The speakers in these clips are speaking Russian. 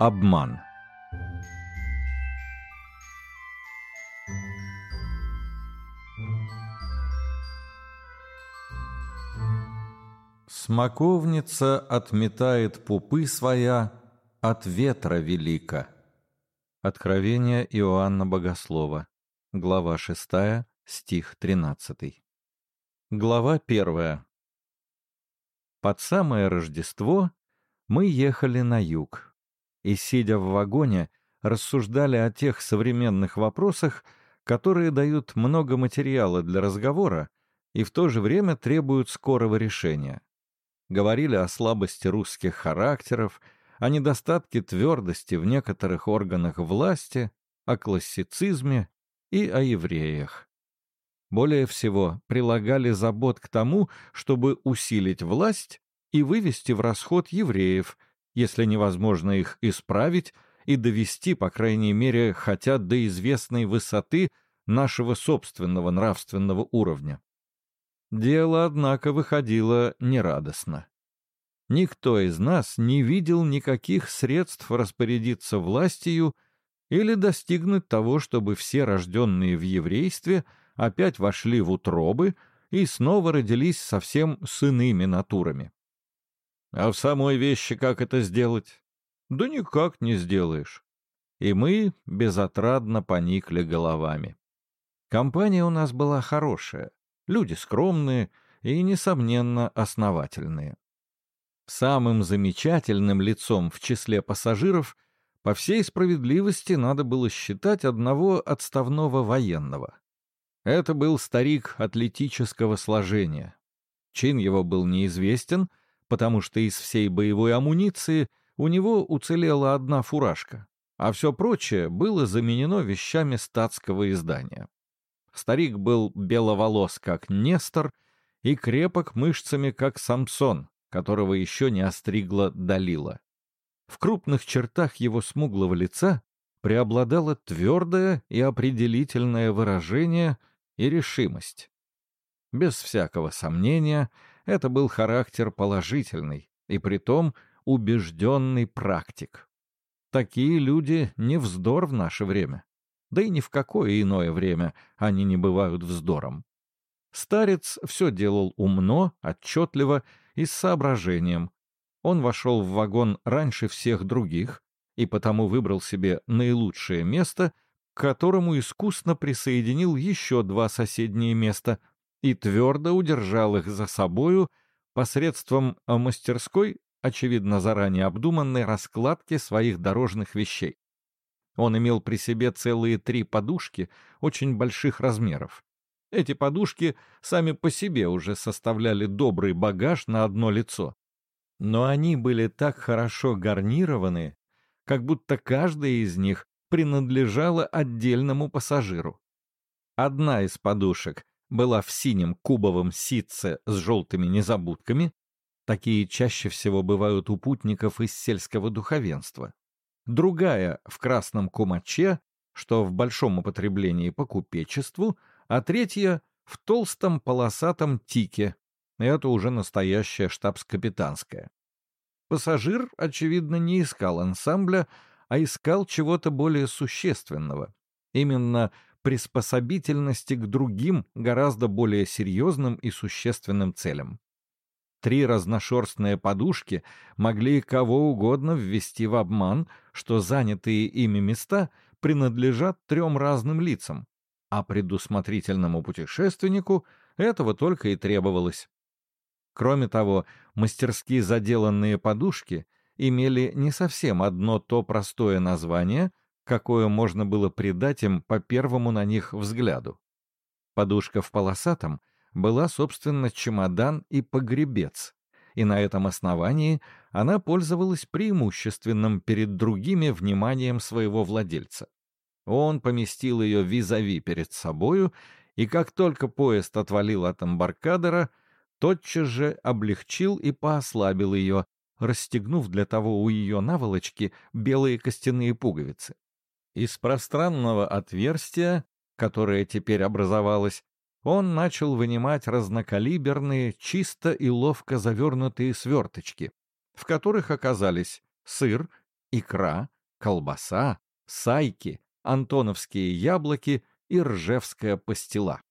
Обман. Смоковница отметает пупы своя от ветра велика. Откровение Иоанна Богослова. Глава 6, стих 13. Глава 1. Под самое Рождество мы ехали на юг и, сидя в вагоне, рассуждали о тех современных вопросах, которые дают много материала для разговора и в то же время требуют скорого решения. Говорили о слабости русских характеров – о недостатке твердости в некоторых органах власти, о классицизме и о евреях. Более всего прилагали забот к тому, чтобы усилить власть и вывести в расход евреев, если невозможно их исправить и довести, по крайней мере, хотя до известной высоты нашего собственного нравственного уровня. Дело, однако, выходило нерадостно. Никто из нас не видел никаких средств распорядиться властью или достигнуть того, чтобы все рожденные в еврействе опять вошли в утробы и снова родились совсем с иными натурами. А в самой вещи как это сделать? Да никак не сделаешь. И мы безотрадно поникли головами. Компания у нас была хорошая, люди скромные и, несомненно, основательные. Самым замечательным лицом в числе пассажиров по всей справедливости надо было считать одного отставного военного. Это был старик атлетического сложения. Чин его был неизвестен, потому что из всей боевой амуниции у него уцелела одна фуражка, а все прочее было заменено вещами статского издания. Старик был беловолос, как Нестор, и крепок мышцами, как Самсон, которого еще не остригла Далила. В крупных чертах его смуглого лица преобладало твердое и определительное выражение и решимость. Без всякого сомнения, это был характер положительный и притом убежденный практик. Такие люди не вздор в наше время. Да и ни в какое иное время они не бывают вздором. Старец все делал умно, отчетливо и с соображением. Он вошел в вагон раньше всех других и потому выбрал себе наилучшее место, к которому искусно присоединил еще два соседние места и твердо удержал их за собою посредством мастерской, очевидно заранее обдуманной раскладки своих дорожных вещей. Он имел при себе целые три подушки очень больших размеров. Эти подушки сами по себе уже составляли добрый багаж на одно лицо. Но они были так хорошо гарнированы, как будто каждая из них принадлежала отдельному пассажиру. Одна из подушек была в синем кубовом ситце с желтыми незабудками, такие чаще всего бывают у путников из сельского духовенства. Другая в красном кумаче, что в большом употреблении по купечеству, а третья — в толстом полосатом тике. Это уже настоящая штабс-капитанская. Пассажир, очевидно, не искал ансамбля, а искал чего-то более существенного. Именно приспособительности к другим, гораздо более серьезным и существенным целям. Три разношерстные подушки могли кого угодно ввести в обман, что занятые ими места принадлежат трем разным лицам, а предусмотрительному путешественнику этого только и требовалось. Кроме того, мастерски заделанные подушки имели не совсем одно то простое название, какое можно было придать им по первому на них взгляду. Подушка в полосатом была, собственно, чемодан и погребец, и на этом основании она пользовалась преимущественным перед другими вниманием своего владельца. Он поместил ее визави перед собою, и как только поезд отвалил от эмбаркадера, тотчас же облегчил и поослабил ее, расстегнув для того у ее наволочки белые костяные пуговицы. Из пространного отверстия, которое теперь образовалось, он начал вынимать разнокалиберные, чисто и ловко завернутые сверточки, в которых оказались сыр, икра, колбаса, сайки, антоновские яблоки и ржевская пастила.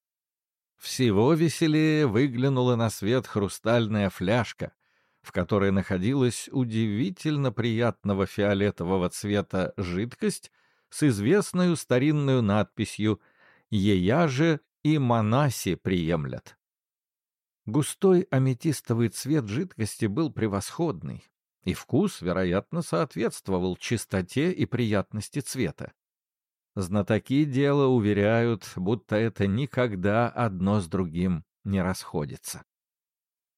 Всего веселее выглянула на свет хрустальная фляжка, в которой находилась удивительно приятного фиолетового цвета жидкость с известной старинной надписью «Ея же и монаси приемлят». Густой аметистовый цвет жидкости был превосходный, и вкус, вероятно, соответствовал чистоте и приятности цвета. Знатоки дела уверяют, будто это никогда одно с другим не расходится.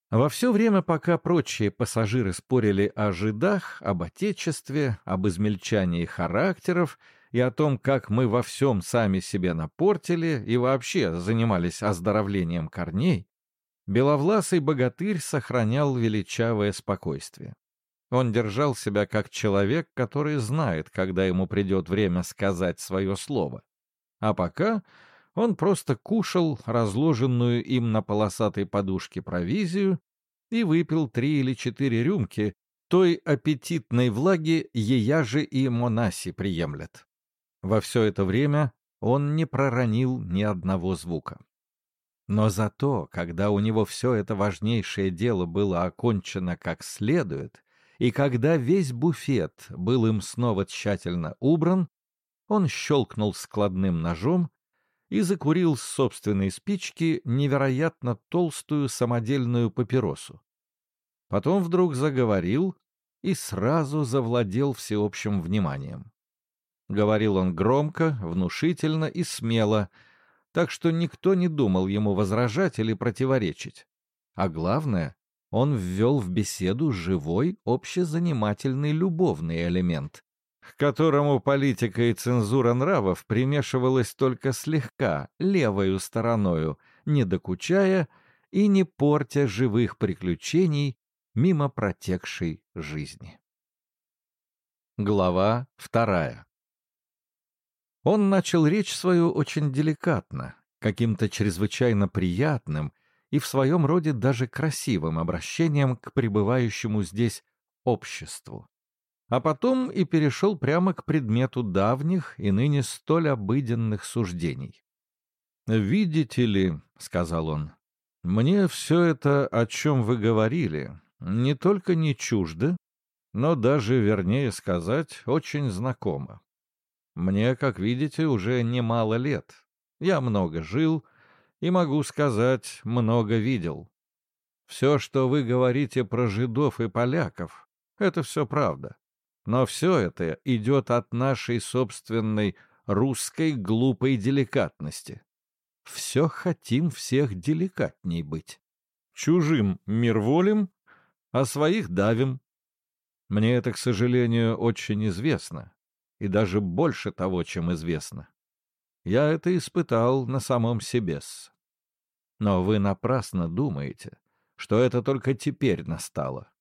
Во все время, пока прочие пассажиры спорили о жидах, об отечестве, об измельчании характеров и о том, как мы во всем сами себе напортили и вообще занимались оздоровлением корней, беловласый богатырь сохранял величавое спокойствие. Он держал себя как человек, который знает, когда ему придет время сказать свое слово. А пока он просто кушал разложенную им на полосатой подушке провизию и выпил три или четыре рюмки той аппетитной влаги еяжи и монаси приемлят. Во все это время он не проронил ни одного звука. Но зато, когда у него все это важнейшее дело было окончено как следует, и когда весь буфет был им снова тщательно убран, он щелкнул складным ножом и закурил с собственной спички невероятно толстую самодельную папиросу. Потом вдруг заговорил и сразу завладел всеобщим вниманием. Говорил он громко, внушительно и смело, так что никто не думал ему возражать или противоречить. А главное, он ввел в беседу живой, общезанимательный любовный элемент, к которому политика и цензура нравов примешивалась только слегка, левою стороною, не докучая и не портя живых приключений мимо протекшей жизни. Глава вторая Он начал речь свою очень деликатно, каким-то чрезвычайно приятным и в своем роде даже красивым обращением к пребывающему здесь обществу. А потом и перешел прямо к предмету давних и ныне столь обыденных суждений. «Видите ли, — сказал он, — мне все это, о чем вы говорили, не только не чуждо, но даже, вернее сказать, очень знакомо. Мне, как видите, уже немало лет. Я много жил, — и, могу сказать, много видел. Все, что вы говорите про жидов и поляков, это все правда. Но все это идет от нашей собственной русской глупой деликатности. Все хотим всех деликатней быть. Чужим мир волим, а своих давим. Мне это, к сожалению, очень известно, и даже больше того, чем известно. Я это испытал на самом себе. Но вы напрасно думаете, что это только теперь настало.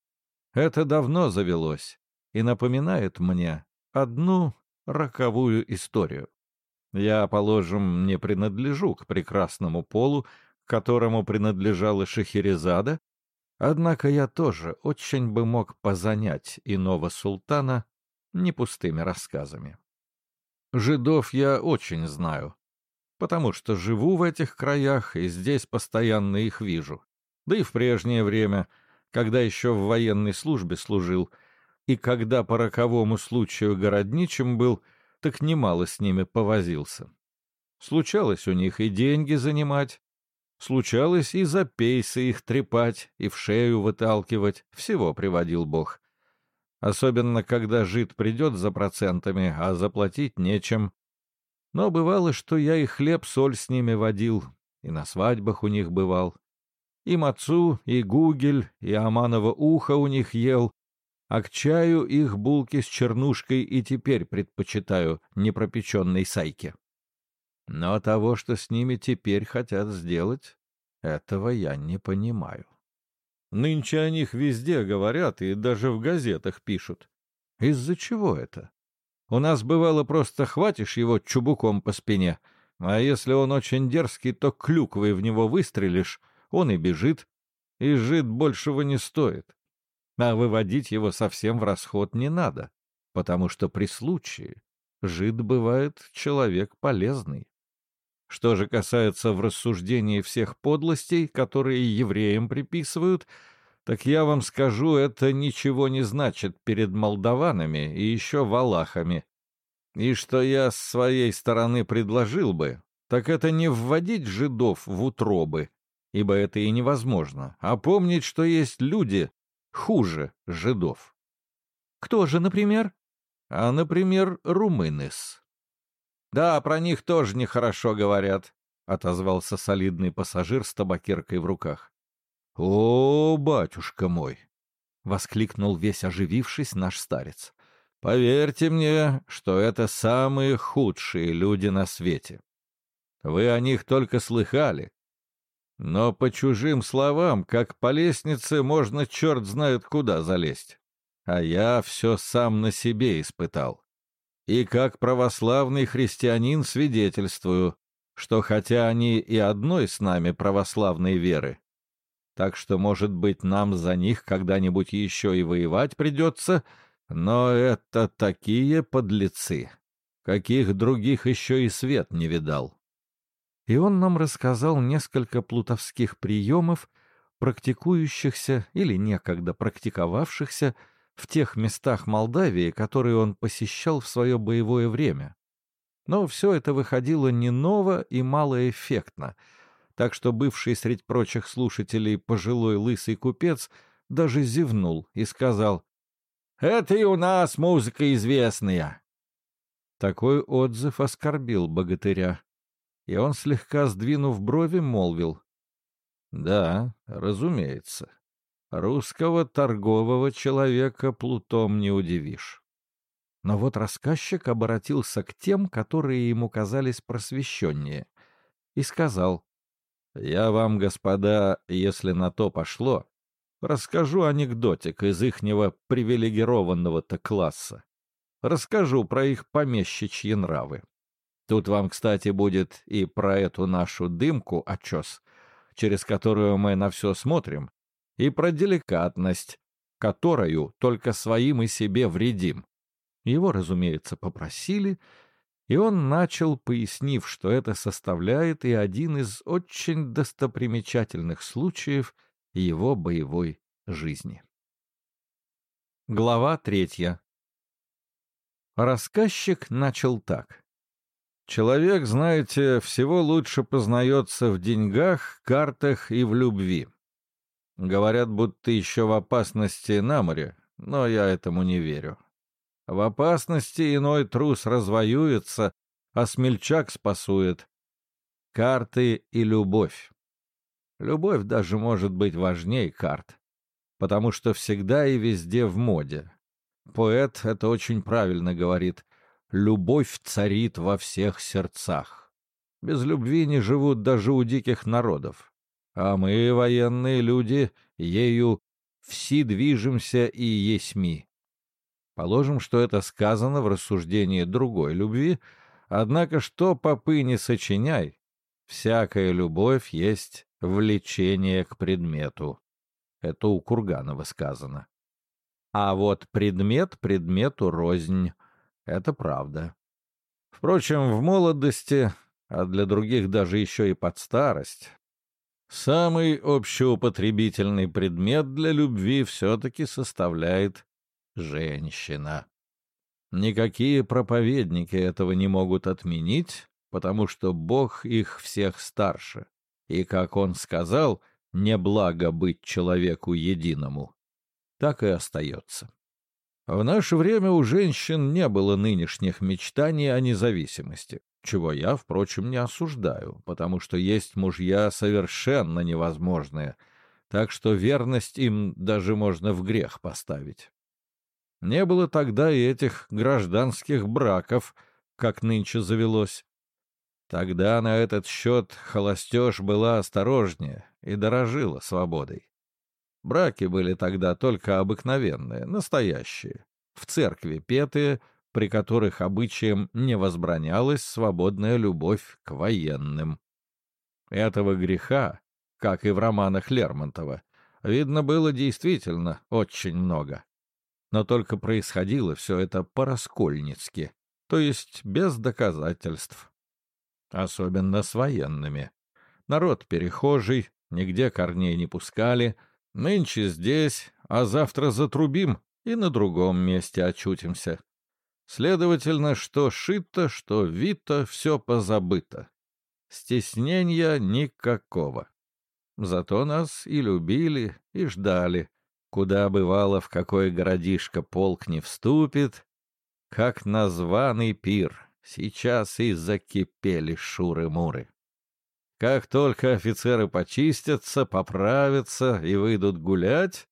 Это давно завелось и напоминает мне одну роковую историю. Я, положим, не принадлежу к прекрасному полу, к которому принадлежала Шахерезада, однако я тоже очень бы мог позанять иного султана не пустыми рассказами. Жидов я очень знаю, потому что живу в этих краях и здесь постоянно их вижу. Да и в прежнее время, когда еще в военной службе служил, и когда по роковому случаю городничим был, так немало с ними повозился. Случалось у них и деньги занимать, случалось и за пейсы их трепать, и в шею выталкивать, всего приводил Бог. Особенно, когда жид придет за процентами, а заплатить нечем. Но бывало, что я и хлеб-соль с ними водил, и на свадьбах у них бывал. И мацу, и гугель, и аманово ухо у них ел, а к чаю их булки с чернушкой и теперь предпочитаю непропеченной сайке. Но того, что с ними теперь хотят сделать, этого я не понимаю. Нынче о них везде говорят и даже в газетах пишут. Из-за чего это? У нас бывало просто хватишь его чубуком по спине, а если он очень дерзкий, то клюквой в него выстрелишь, он и бежит, и жид большего не стоит. А выводить его совсем в расход не надо. потому что при случае жид бывает человек полезный. Что же касается в рассуждении всех подлостей, которые евреям приписывают, так я вам скажу, это ничего не значит перед молдаванами и еще валахами. И что я с своей стороны предложил бы, так это не вводить жидов в утробы, ибо это и невозможно, а помнить, что есть люди хуже жидов. Кто же, например? А, например, румыныс. Да, про них тоже нехорошо говорят, отозвался солидный пассажир с табакеркой в руках. О, батюшка мой! воскликнул весь оживившись наш старец. Поверьте мне, что это самые худшие люди на свете. Вы о них только слыхали. Но по чужим словам, как по лестнице, можно черт знает куда залезть. А я все сам на себе испытал. И как православный христианин свидетельствую, что хотя они и одной с нами православной веры, так что, может быть, нам за них когда-нибудь еще и воевать придется, но это такие подлецы, каких других еще и свет не видал и он нам рассказал несколько плутовских приемов, практикующихся или некогда практиковавшихся в тех местах Молдавии, которые он посещал в свое боевое время. Но все это выходило не ново и малоэффектно, так что бывший среди прочих слушателей пожилой лысый купец даже зевнул и сказал «Это и у нас музыка известная». Такой отзыв оскорбил богатыря и он, слегка сдвинув брови, молвил. «Да, разумеется. Русского торгового человека плутом не удивишь». Но вот рассказчик обратился к тем, которые ему казались просвещеннее, и сказал, «Я вам, господа, если на то пошло, расскажу анекдотик из ихнего привилегированного-то класса. Расскажу про их помещичьи нравы. Тут вам, кстати, будет и про эту нашу дымку очес, через которую мы на все смотрим, и про деликатность, которую только своим и себе вредим. Его, разумеется, попросили, и он начал, пояснив, что это составляет и один из очень достопримечательных случаев его боевой жизни. Глава третья. Рассказчик начал так. Человек, знаете, всего лучше познается в деньгах, картах и в любви. Говорят, будто еще в опасности на море, но я этому не верю. В опасности иной трус развоюется, а смельчак спасует. Карты и любовь. Любовь даже может быть важнее карт, потому что всегда и везде в моде. Поэт это очень правильно говорит любовь царит во всех сердцах. Без любви не живут даже у диких народов. А мы, военные люди, ею все движемся и есьми. Положим, что это сказано в рассуждении другой любви, однако что попы не сочиняй, всякая любовь есть влечение к предмету. Это у Курганова сказано. А вот предмет предмету рознь. Это правда. Впрочем, в молодости, а для других даже еще и под старость, самый общеупотребительный предмет для любви все-таки составляет женщина. Никакие проповедники этого не могут отменить, потому что Бог их всех старше. И, как он сказал, не благо быть человеку единому. Так и остается. В наше время у женщин не было нынешних мечтаний о независимости, чего я, впрочем, не осуждаю, потому что есть мужья совершенно невозможные, так что верность им даже можно в грех поставить. Не было тогда и этих гражданских браков, как нынче завелось. Тогда на этот счет холостеж была осторожнее и дорожила свободой. Браки были тогда только обыкновенные, настоящие, в церкви петые, при которых обычаем не возбранялась свободная любовь к военным. Этого греха, как и в романах Лермонтова, видно было действительно очень много. Но только происходило все это по-раскольницки, то есть без доказательств. Особенно с военными. Народ перехожий, нигде корней не пускали. Нынче здесь, а завтра затрубим и на другом месте очутимся. Следовательно, что шито, что вито, все позабыто. Стеснения никакого. Зато нас и любили, и ждали. Куда бывало, в какой городишко полк не вступит, как названный пир. Сейчас и закипели шуры-муры. Как только офицеры почистятся, поправятся и выйдут гулять,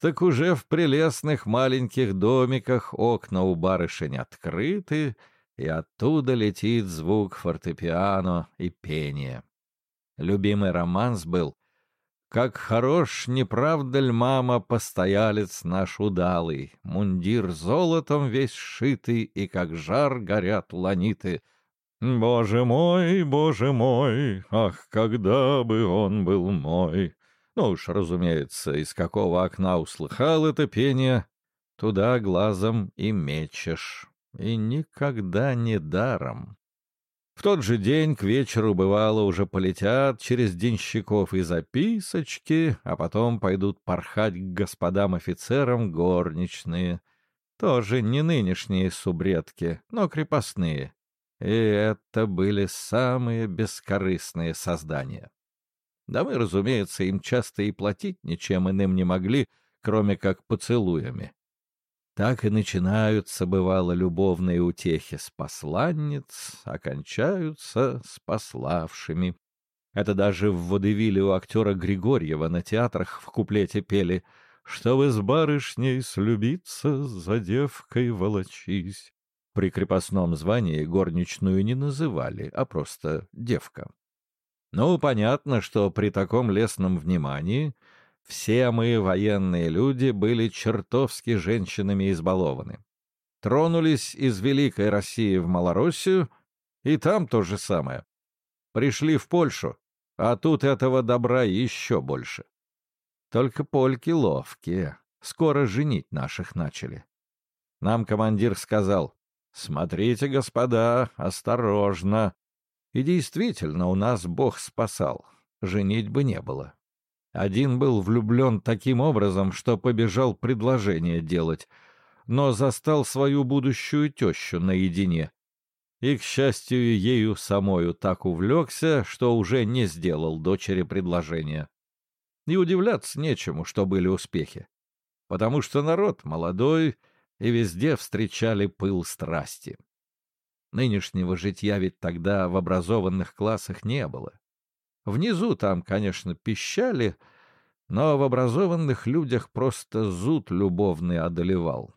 так уже в прелестных маленьких домиках окна у барышень открыты, и оттуда летит звук фортепиано и пение. Любимый романс был «Как хорош, не правда ль, мама, постоялец наш удалый, мундир золотом весь шитый, и как жар горят ланиты». «Боже мой, боже мой, ах, когда бы он был мой!» Ну уж, разумеется, из какого окна услыхал это пение, туда глазом и мечешь. И никогда не даром. В тот же день к вечеру, бывало, уже полетят через денщиков и записочки, а потом пойдут порхать к господам офицерам горничные. Тоже не нынешние субредки, но крепостные. И это были самые бескорыстные создания. Да мы, разумеется, им часто и платить ничем иным не могли, кроме как поцелуями. Так и начинаются, бывало, любовные утехи с посланниц, окончаются с пославшими. Это даже в водевиле у актера Григорьева на театрах в куплете пели «Что вы с барышней слюбиться, за девкой волочись». При крепостном звании горничную не называли, а просто «девка». Ну, понятно, что при таком лесном внимании все мы, военные люди, были чертовски женщинами избалованы. Тронулись из Великой России в Малороссию, и там то же самое. Пришли в Польшу, а тут этого добра еще больше. Только польки ловкие, скоро женить наших начали. Нам командир сказал, «Смотрите, господа, осторожно, и действительно, у нас Бог спасал. Женить бы не было. Один был влюблен таким образом, что побежал предложение делать, но застал свою будущую тещу наедине. И, к счастью, ею самою так увлекся, что уже не сделал дочери предложения. И удивляться нечему, что были успехи. Потому что народ молодой, и везде встречали пыл страсти. Нынешнего житья ведь тогда в образованных классах не было. Внизу там, конечно, пищали, но в образованных людях просто зуд любовный одолевал.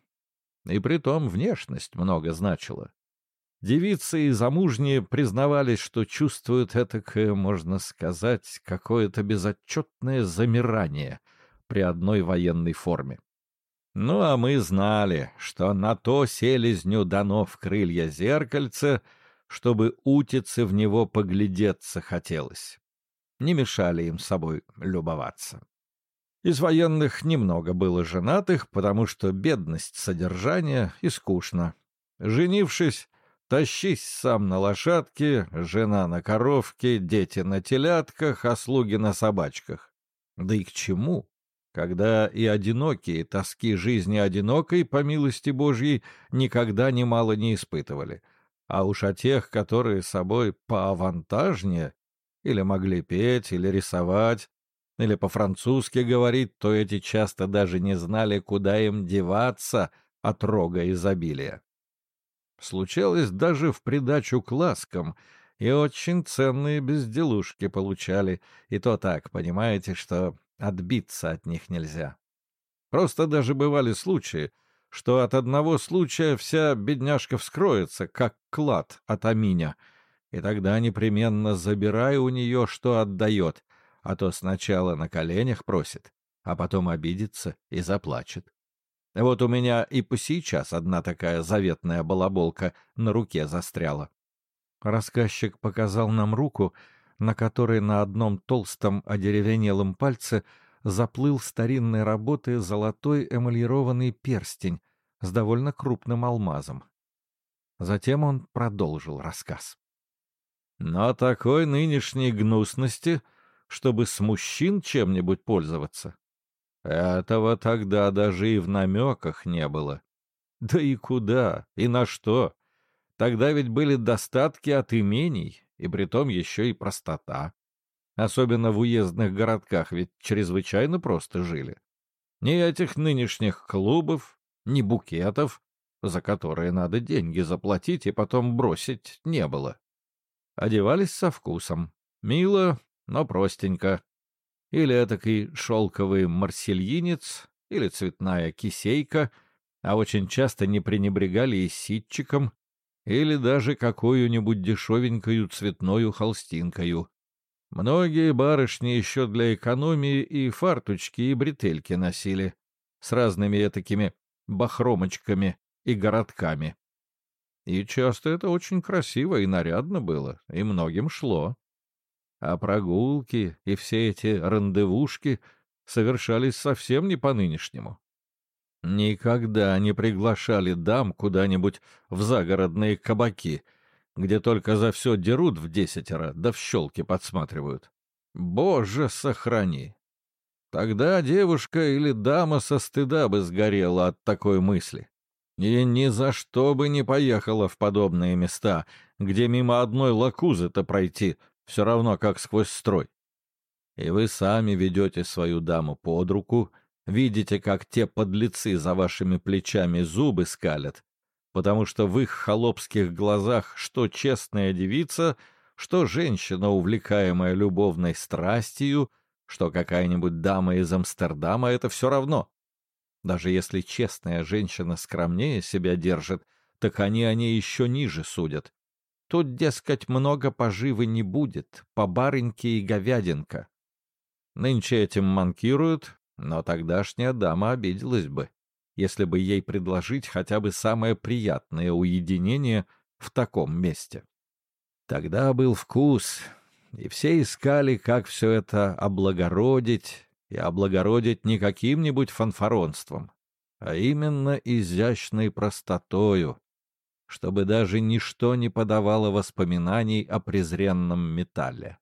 И притом внешность много значила. Девицы и замужние признавались, что чувствуют этакое, можно сказать, какое-то безотчетное замирание при одной военной форме. Ну, а мы знали, что на то селезню дано в крылья зеркальце, чтобы утице в него поглядеться хотелось. Не мешали им собой любоваться. Из военных немного было женатых, потому что бедность содержания и скучно. Женившись, тащись сам на лошадке, жена на коровке, дети на телятках, а слуги на собачках. Да и к чему? Когда и одинокие тоски жизни одинокой, по милости Божьей, никогда немало не испытывали. А уж о тех, которые собой поавантажнее, или могли петь, или рисовать, или по-французски говорить, то эти часто даже не знали, куда им деваться от рога изобилия. Случалось даже в придачу к ласкам, и очень ценные безделушки получали, и то так, понимаете, что Отбиться от них нельзя. Просто даже бывали случаи, что от одного случая вся бедняжка вскроется, как клад от аминя, и тогда непременно забирай у нее, что отдает, а то сначала на коленях просит, а потом обидится и заплачет. Вот у меня и по сейчас одна такая заветная балаболка на руке застряла. Рассказчик показал нам руку, на которой на одном толстом одеревенелом пальце заплыл старинной работы золотой эмалированный перстень с довольно крупным алмазом. Затем он продолжил рассказ. «Но такой нынешней гнусности, чтобы с мужчин чем-нибудь пользоваться, этого тогда даже и в намеках не было. Да и куда, и на что? Тогда ведь были достатки от имений, и притом еще и простота. Особенно в уездных городках, ведь чрезвычайно просто жили. Ни этих нынешних клубов, ни букетов, за которые надо деньги заплатить и потом бросить, не было. Одевались со вкусом. Мило, но простенько. Или этакий шелковый марсельинец, или цветная кисейка, а очень часто не пренебрегали и ситчиком, или даже какую-нибудь дешевенькую цветную холстинкою. Многие барышни еще для экономии и фарточки, и бретельки носили, с разными такими бахромочками и городками. И часто это очень красиво и нарядно было, и многим шло. А прогулки и все эти рандевушки совершались совсем не по-нынешнему. Никогда не приглашали дам куда-нибудь в загородные кабаки, где только за все дерут в десятеро, да в щелки подсматривают. Боже, сохрани! Тогда девушка или дама со стыда бы сгорела от такой мысли. И ни за что бы не поехала в подобные места, где мимо одной лакузы-то пройти все равно как сквозь строй. И вы сами ведете свою даму под руку — Видите, как те подлецы за вашими плечами зубы скалят, потому что в их холопских глазах что честная девица, что женщина, увлекаемая любовной страстью, что какая-нибудь дама из Амстердама — это все равно. Даже если честная женщина скромнее себя держит, так они о ней еще ниже судят. Тут, дескать, много поживы не будет, по барыньке и говядинка. Нынче этим манкируют, но тогдашняя дама обиделась бы, если бы ей предложить хотя бы самое приятное уединение в таком месте. Тогда был вкус, и все искали, как все это облагородить, и облагородить не каким-нибудь фанфаронством, а именно изящной простотою, чтобы даже ничто не подавало воспоминаний о презренном металле.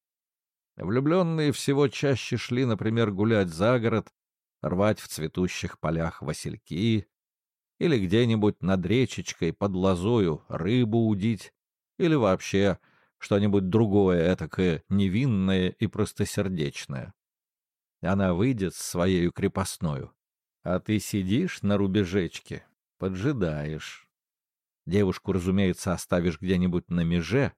Влюбленные всего чаще шли, например, гулять за город рвать в цветущих полях васильки, или где-нибудь над речечкой под лозою рыбу удить, или вообще что-нибудь другое этакое невинное и простосердечное. Она выйдет с своею крепостною, а ты сидишь на рубежечке, поджидаешь. Девушку, разумеется, оставишь где-нибудь на меже,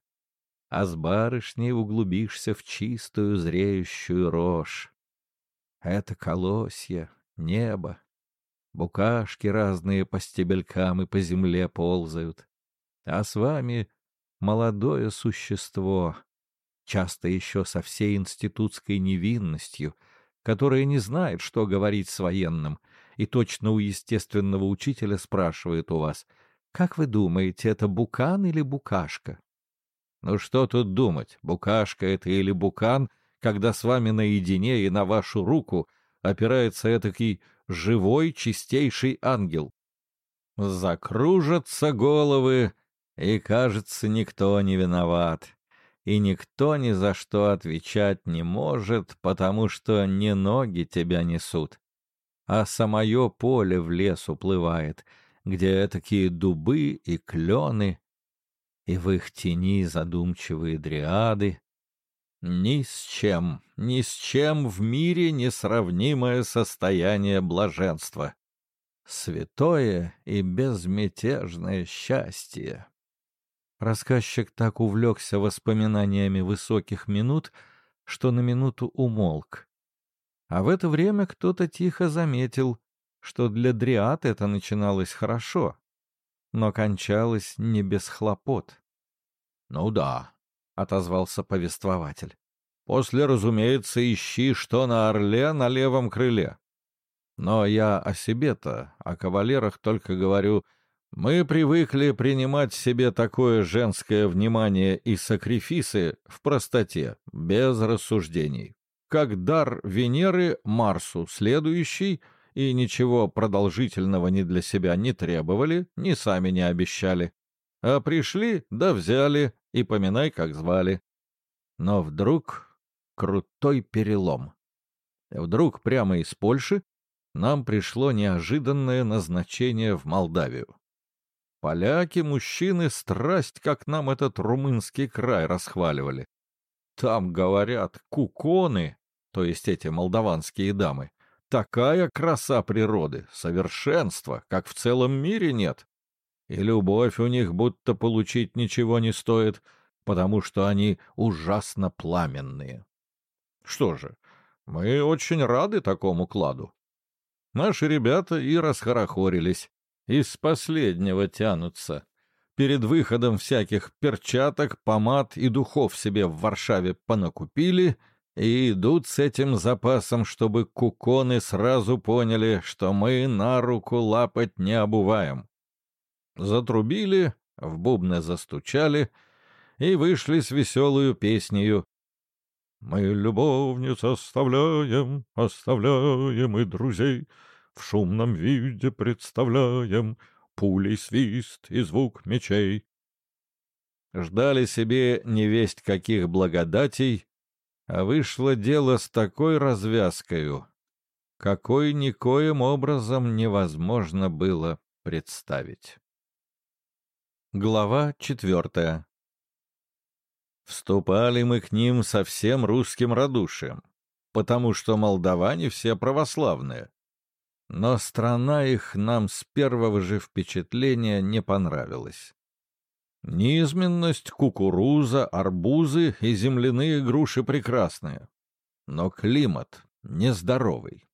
а с барышней углубишься в чистую зреющую рожь. Это колосья, небо. Букашки разные по стебелькам и по земле ползают. А с вами молодое существо, часто еще со всей институтской невинностью, которое не знает, что говорить с военным, и точно у естественного учителя спрашивает у вас, «Как вы думаете, это букан или букашка?» Ну что тут думать, букашка это или букан, когда с вами наедине и на вашу руку опирается этакий живой чистейший ангел. Закружатся головы, и, кажется, никто не виноват. И никто ни за что отвечать не может, потому что не ноги тебя несут, а самое поле в лес уплывает, где такие дубы и клены, и в их тени задумчивые дриады, ни с чем, ни с чем в мире несравнимое состояние блаженства. Святое и безмятежное счастье. Рассказчик так увлекся воспоминаниями высоких минут, что на минуту умолк. А в это время кто-то тихо заметил, что для дриад это начиналось хорошо, но кончалось не без хлопот. «Ну да, отозвался повествователь. После, разумеется, ищи, что на орле на левом крыле. Но я о себе-то, о кавалерах только говорю, мы привыкли принимать себе такое женское внимание и сакрифисы в простоте, без рассуждений. как дар Венеры Марсу следующий, и ничего продолжительного ни для себя не требовали, ни сами не обещали. А пришли, да взяли, и поминай, как звали. Но вдруг крутой перелом. Вдруг прямо из Польши нам пришло неожиданное назначение в Молдавию. Поляки, мужчины, страсть, как нам этот румынский край расхваливали. Там, говорят, куконы, то есть эти молдаванские дамы, такая краса природы, совершенство, как в целом мире нет. И любовь у них будто получить ничего не стоит, потому что они ужасно пламенные. Что же, мы очень рады такому кладу. Наши ребята и расхорохорились. Из последнего тянутся. Перед выходом всяких перчаток, помад и духов себе в Варшаве понакупили и идут с этим запасом, чтобы куконы сразу поняли, что мы на руку лапать не обуваем. Затрубили, в бубны застучали и вышли с веселую песнею. «Мы любовниц оставляем, оставляем и друзей, в шумном виде представляем пулей свист и звук мечей. Ждали себе невесть каких благодатей, а вышло дело с такой развязкою, какой никоим образом невозможно было представить. Глава четвертая Вступали мы к ним со всем русским радушием, потому что молдаване все православные, но страна их нам с первого же впечатления не понравилась. Низменность, кукуруза, арбузы и земляные груши прекрасные, но климат нездоровый.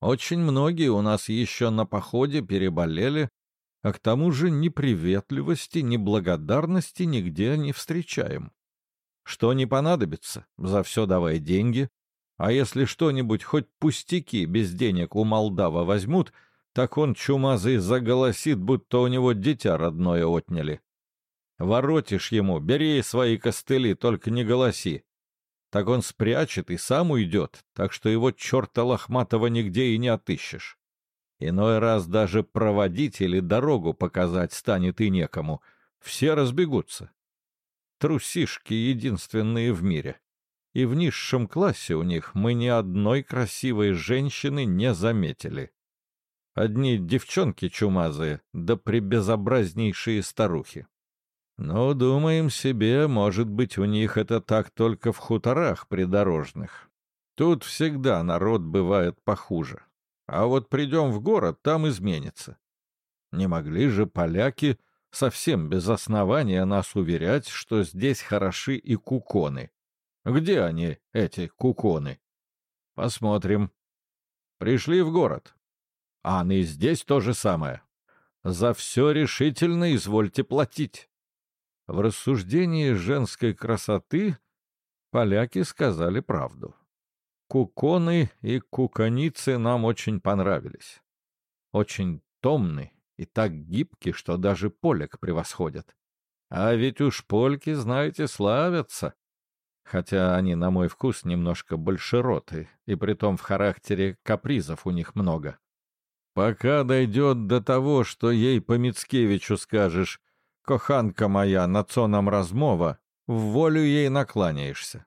Очень многие у нас еще на походе переболели, а к тому же ни приветливости, ни благодарности нигде не встречаем. Что не понадобится, за все давай деньги, а если что-нибудь, хоть пустяки, без денег у Молдава возьмут, так он чумазый заголосит, будто у него дитя родное отняли. Воротишь ему, бери свои костыли, только не голоси. Так он спрячет и сам уйдет, так что его черта лохматого нигде и не отыщешь. Иной раз даже проводить или дорогу показать станет и некому. Все разбегутся. Трусишки единственные в мире и в низшем классе у них мы ни одной красивой женщины не заметили. Одни девчонки чумазые, да прибезобразнейшие старухи. Но, думаем себе, может быть, у них это так только в хуторах придорожных. Тут всегда народ бывает похуже. А вот придем в город, там изменится. Не могли же поляки совсем без основания нас уверять, что здесь хороши и куконы. Где они, эти куконы? Посмотрим. Пришли в город. А и здесь то же самое. За все решительно извольте платить. В рассуждении женской красоты поляки сказали правду. Куконы и куканицы нам очень понравились. Очень томны и так гибки, что даже поляк превосходят. А ведь уж польки, знаете, славятся хотя они, на мой вкус, немножко большероты, и притом в характере капризов у них много. Пока дойдет до того, что ей по Мицкевичу скажешь «Коханка моя, на нам размова», в волю ей накланяешься.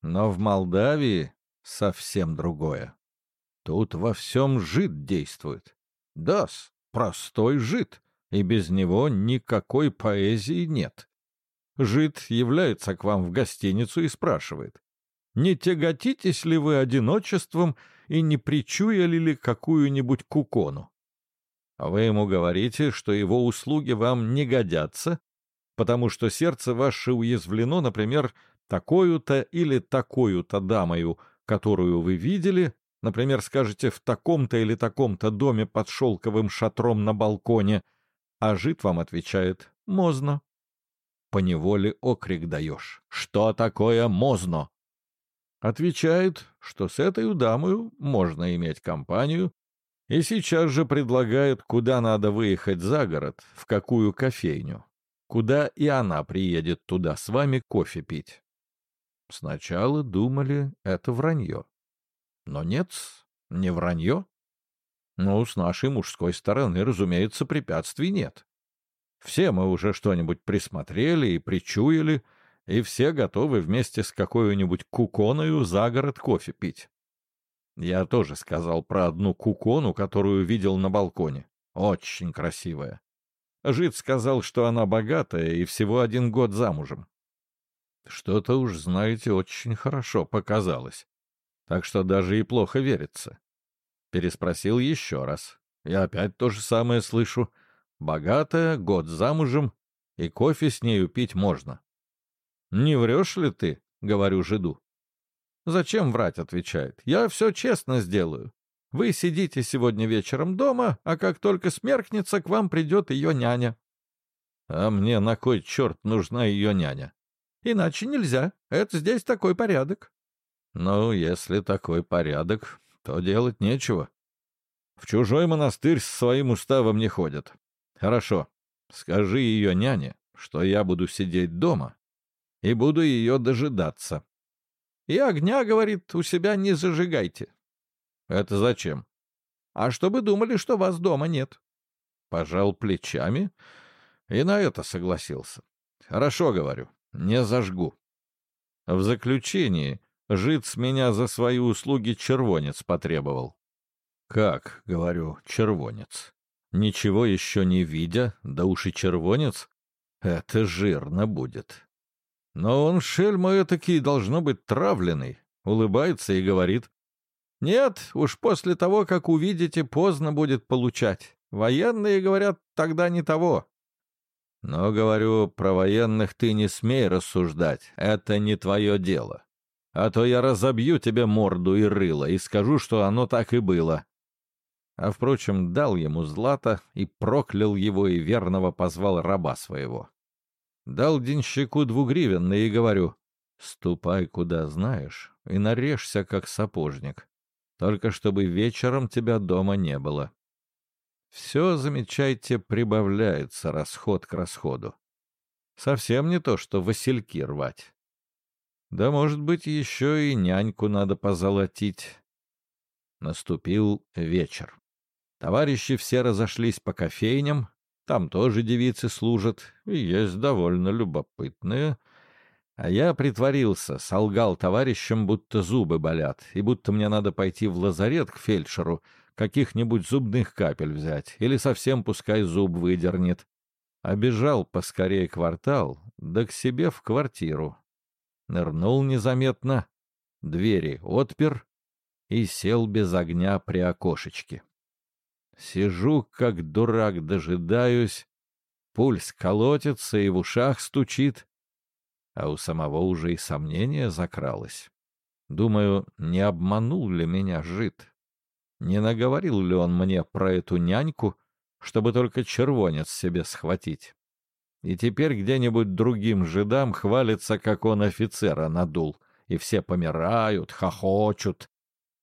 Но в Молдавии совсем другое. Тут во всем жид действует. Дас, простой жид, и без него никакой поэзии нет. Жид является к вам в гостиницу и спрашивает, не тяготитесь ли вы одиночеством и не причуяли ли какую-нибудь кукону? А вы ему говорите, что его услуги вам не годятся, потому что сердце ваше уязвлено, например, такую-то или такую-то дамою, которую вы видели, например, скажете, в таком-то или таком-то доме под шелковым шатром на балконе, а жид вам отвечает «Можно» поневоле окрик даешь. «Что такое мозно?» Отвечает, что с этой дамою можно иметь компанию, и сейчас же предлагает, куда надо выехать за город, в какую кофейню, куда и она приедет туда с вами кофе пить. Сначала думали, это вранье. Но нет, не вранье. Ну, с нашей мужской стороны, разумеется, препятствий нет. Все мы уже что-нибудь присмотрели и причуяли, и все готовы вместе с какой-нибудь куконою за город кофе пить. Я тоже сказал про одну кукону, которую видел на балконе. Очень красивая. Жид сказал, что она богатая и всего один год замужем. Что-то уж, знаете, очень хорошо показалось. Так что даже и плохо верится. Переспросил еще раз. И опять то же самое слышу. Богатая, год замужем, и кофе с нею пить можно. «Не врешь ли ты?» — говорю жиду. «Зачем врать?» — отвечает. «Я все честно сделаю. Вы сидите сегодня вечером дома, а как только смеркнется, к вам придет ее няня». «А мне на кой черт нужна ее няня?» «Иначе нельзя. Это здесь такой порядок». «Ну, если такой порядок, то делать нечего. В чужой монастырь с своим уставом не ходят. Хорошо, скажи ее няне, что я буду сидеть дома и буду ее дожидаться. И огня, говорит, у себя не зажигайте. Это зачем? А чтобы думали, что вас дома нет. Пожал плечами и на это согласился. Хорошо, говорю, не зажгу. В заключении жид с меня за свои услуги червонец потребовал. Как, говорю, червонец? Ничего еще не видя, да уж и червонец? Это жирно будет. Но он, шельма этакий, должно быть травленный, улыбается и говорит. Нет, уж после того, как увидите, поздно будет получать. Военные, говорят, тогда не того. Но, говорю, про военных ты не смей рассуждать, это не твое дело. А то я разобью тебе морду и рыло и скажу, что оно так и было. А, впрочем, дал ему злато и проклял его и верного позвал раба своего. Дал денщику двугривенный и говорю, ступай куда знаешь и нарежься, как сапожник, только чтобы вечером тебя дома не было. Все, замечайте, прибавляется расход к расходу. Совсем не то, что васильки рвать. Да, может быть, еще и няньку надо позолотить. Наступил вечер. Товарищи все разошлись по кофейням, там тоже девицы служат, и есть довольно любопытные. А я притворился, солгал товарищам, будто зубы болят, и будто мне надо пойти в лазарет к фельдшеру, каких-нибудь зубных капель взять, или совсем пускай зуб выдернет. Обежал поскорее квартал, да к себе в квартиру. Нырнул незаметно, двери отпер и сел без огня при окошечке. Сижу, как дурак, дожидаюсь. Пульс колотится и в ушах стучит. А у самого уже и сомнение закралось. Думаю, не обманул ли меня жид? Не наговорил ли он мне про эту няньку, чтобы только червонец себе схватить? И теперь где-нибудь другим жидам хвалится, как он офицера надул, и все помирают, хохочут.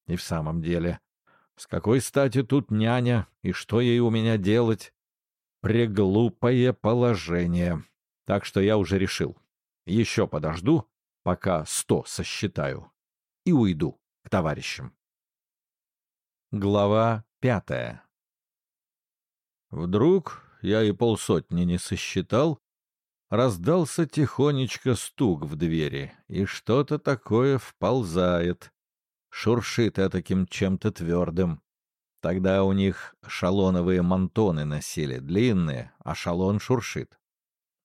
И в самом деле, с какой стати тут няня, и что ей у меня делать? Преглупое положение. Так что я уже решил. Еще подожду, пока сто сосчитаю, и уйду к товарищам. Глава пятая Вдруг, я и полсотни не сосчитал, раздался тихонечко стук в двери, и что-то такое вползает шуршит таким чем-то твердым. Тогда у них шалоновые мантоны носили, длинные, а шалон шуршит.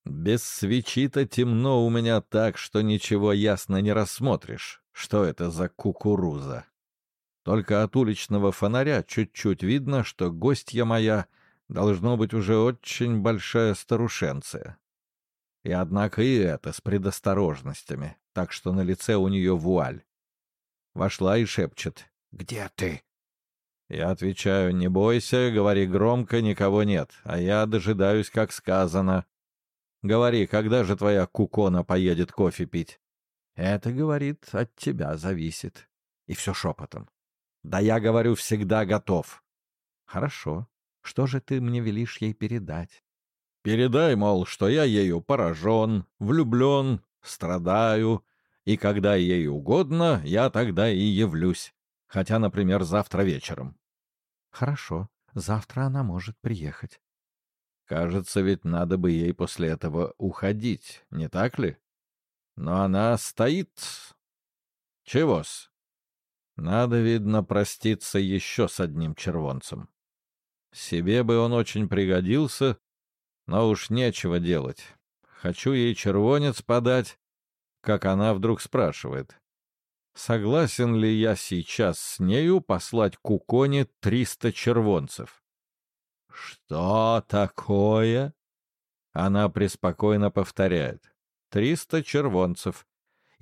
Без свечи-то темно у меня так, что ничего ясно не рассмотришь, что это за кукуруза. Только от уличного фонаря чуть-чуть видно, что гостья моя должно быть уже очень большая старушенция. И однако и это с предосторожностями, так что на лице у нее вуаль. Вошла и шепчет. «Где ты?» Я отвечаю, «Не бойся, говори громко, никого нет, а я дожидаюсь, как сказано». «Говори, когда же твоя кукона поедет кофе пить?» «Это, — говорит, — от тебя зависит». И все шепотом. «Да я, говорю, всегда готов». «Хорошо. Что же ты мне велишь ей передать?» «Передай, мол, что я ею поражен, влюблен, страдаю, и когда ей угодно, я тогда и явлюсь. Хотя, например, завтра вечером. Хорошо, завтра она может приехать. Кажется, ведь надо бы ей после этого уходить, не так ли? Но она стоит. Чего-с? Надо, видно, проститься еще с одним червонцем. Себе бы он очень пригодился, но уж нечего делать. Хочу ей червонец подать, как она вдруг спрашивает. Согласен ли я сейчас с нею послать Куконе триста червонцев? «Что такое?» Она преспокойно повторяет. «Триста червонцев»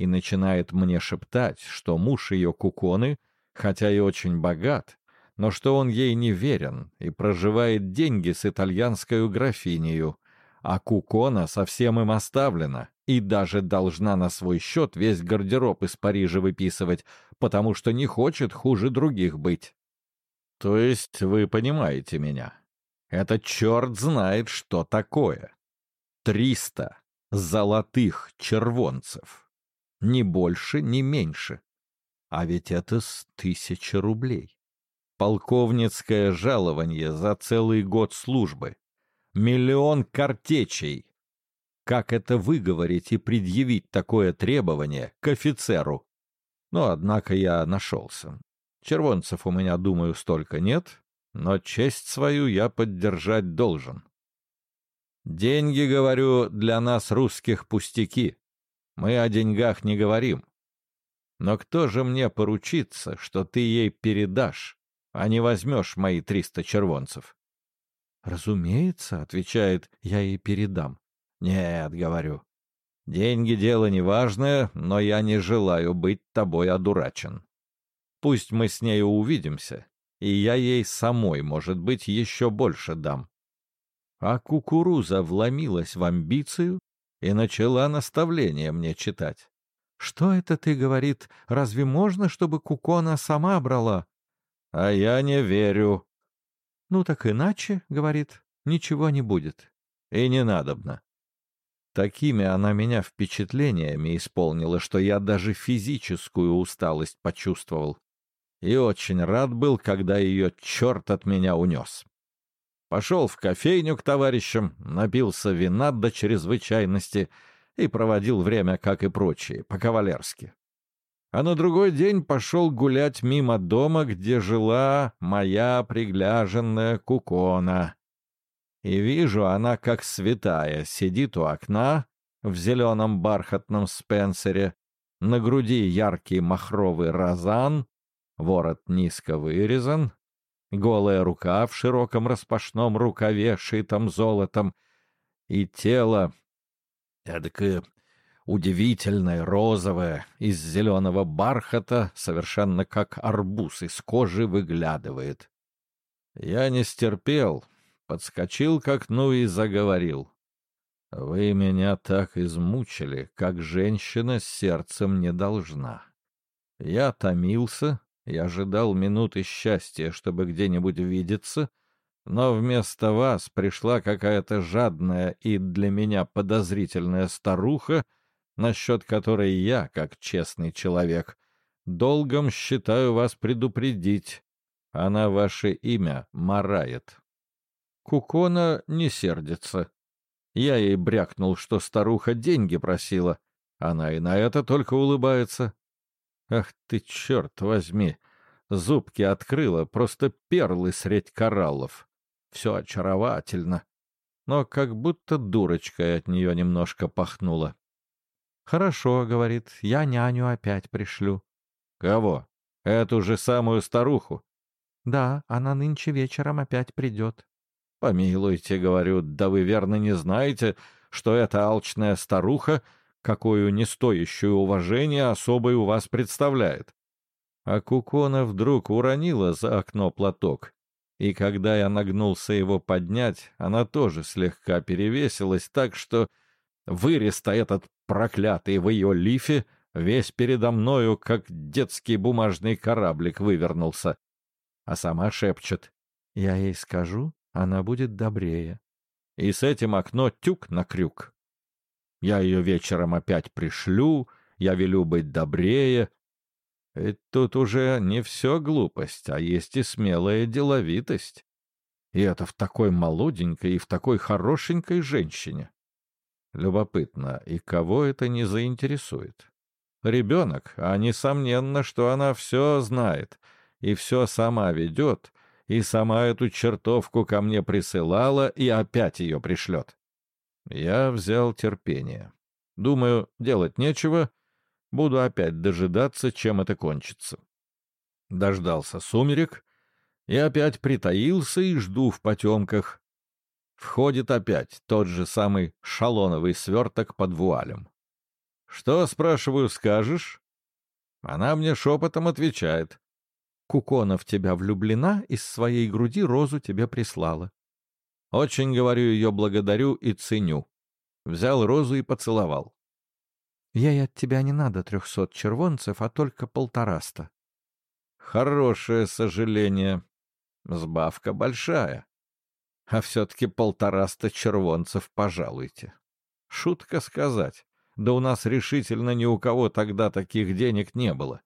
и начинает мне шептать, что муж ее Куконы, хотя и очень богат, но что он ей не верен и проживает деньги с итальянской графинею, а Кукона совсем им оставлена и даже должна на свой счет весь гардероб из Парижа выписывать, потому что не хочет хуже других быть. То есть вы понимаете меня? Это черт знает, что такое. Триста золотых червонцев. Ни больше, ни меньше. А ведь это с тысячи рублей. Полковницкое жалование за целый год службы. Миллион картечей. Как это выговорить и предъявить такое требование к офицеру? Но, однако, я нашелся. Червонцев у меня, думаю, столько нет, но честь свою я поддержать должен. Деньги, говорю, для нас русских пустяки. Мы о деньгах не говорим. Но кто же мне поручится, что ты ей передашь, а не возьмешь мои триста червонцев? «Разумеется», — отвечает, — «я ей передам». «Нет», — говорю, — «деньги — дело неважное, но я не желаю быть тобой одурачен. Пусть мы с нею увидимся, и я ей самой, может быть, еще больше дам». А кукуруза вломилась в амбицию и начала наставление мне читать. «Что это ты, — говорит, — разве можно, чтобы Кукона сама брала?» «А я не верю». «Ну так иначе, — говорит, — ничего не будет». «И не надобно». Такими она меня впечатлениями исполнила, что я даже физическую усталость почувствовал. И очень рад был, когда ее черт от меня унес. Пошел в кофейню к товарищам, напился вина до чрезвычайности и проводил время, как и прочие, по-кавалерски. А на другой день пошел гулять мимо дома, где жила моя пригляженная кукона. И вижу, она как святая сидит у окна в зеленом бархатном спенсере, на груди яркий махровый розан, ворот низко вырезан, голая рука в широком распашном рукаве, шитом золотом, и тело эдакое удивительное, розовое, из зеленого бархата, совершенно как арбуз из кожи выглядывает. Я не стерпел, подскочил к окну и заговорил. «Вы меня так измучили, как женщина с сердцем не должна. Я томился, я ожидал минуты счастья, чтобы где-нибудь видеться, но вместо вас пришла какая-то жадная и для меня подозрительная старуха, насчет которой я, как честный человек, долгом считаю вас предупредить. Она ваше имя марает. Кукона не сердится. Я ей брякнул, что старуха деньги просила. Она и на это только улыбается. Ах ты, черт возьми! Зубки открыла, просто перлы средь кораллов. Все очаровательно. Но как будто дурочкой от нее немножко пахнуло. «Хорошо», — говорит, — «я няню опять пришлю». «Кого? Эту же самую старуху?» «Да, она нынче вечером опять придет». «Помилуйте», — говорю, — «да вы верно не знаете, что эта алчная старуха какую не стоящую уважения особой у вас представляет. А Кукона вдруг уронила за окно платок, и когда я нагнулся его поднять, она тоже слегка перевесилась так, что вырез-то этот проклятый в ее лифе весь передо мною, как детский бумажный кораблик, вывернулся. А сама шепчет. «Я ей скажу, она будет добрее». И с этим окно тюк на крюк. Я ее вечером опять пришлю, я велю быть добрее. Ведь тут уже не все глупость, а есть и смелая деловитость. И это в такой молоденькой и в такой хорошенькой женщине. Любопытно, и кого это не заинтересует? Ребенок, а несомненно, что она все знает и все сама ведет, и сама эту чертовку ко мне присылала и опять ее пришлет. Я взял терпение. Думаю, делать нечего, буду опять дожидаться, чем это кончится. Дождался сумерек и опять притаился и жду в потемках. Входит опять тот же самый шалоновый сверток под вуалем. «Что, спрашиваю, скажешь?» Она мне шепотом отвечает. Кукона в тебя влюблена, из своей груди розу тебе прислала. Очень, говорю, ее благодарю и ценю. Взял розу и поцеловал. Ей от тебя не надо трехсот червонцев, а только полтораста. Хорошее сожаление. Сбавка большая. А все-таки полтораста червонцев пожалуйте. Шутка сказать. Да у нас решительно ни у кого тогда таких денег не было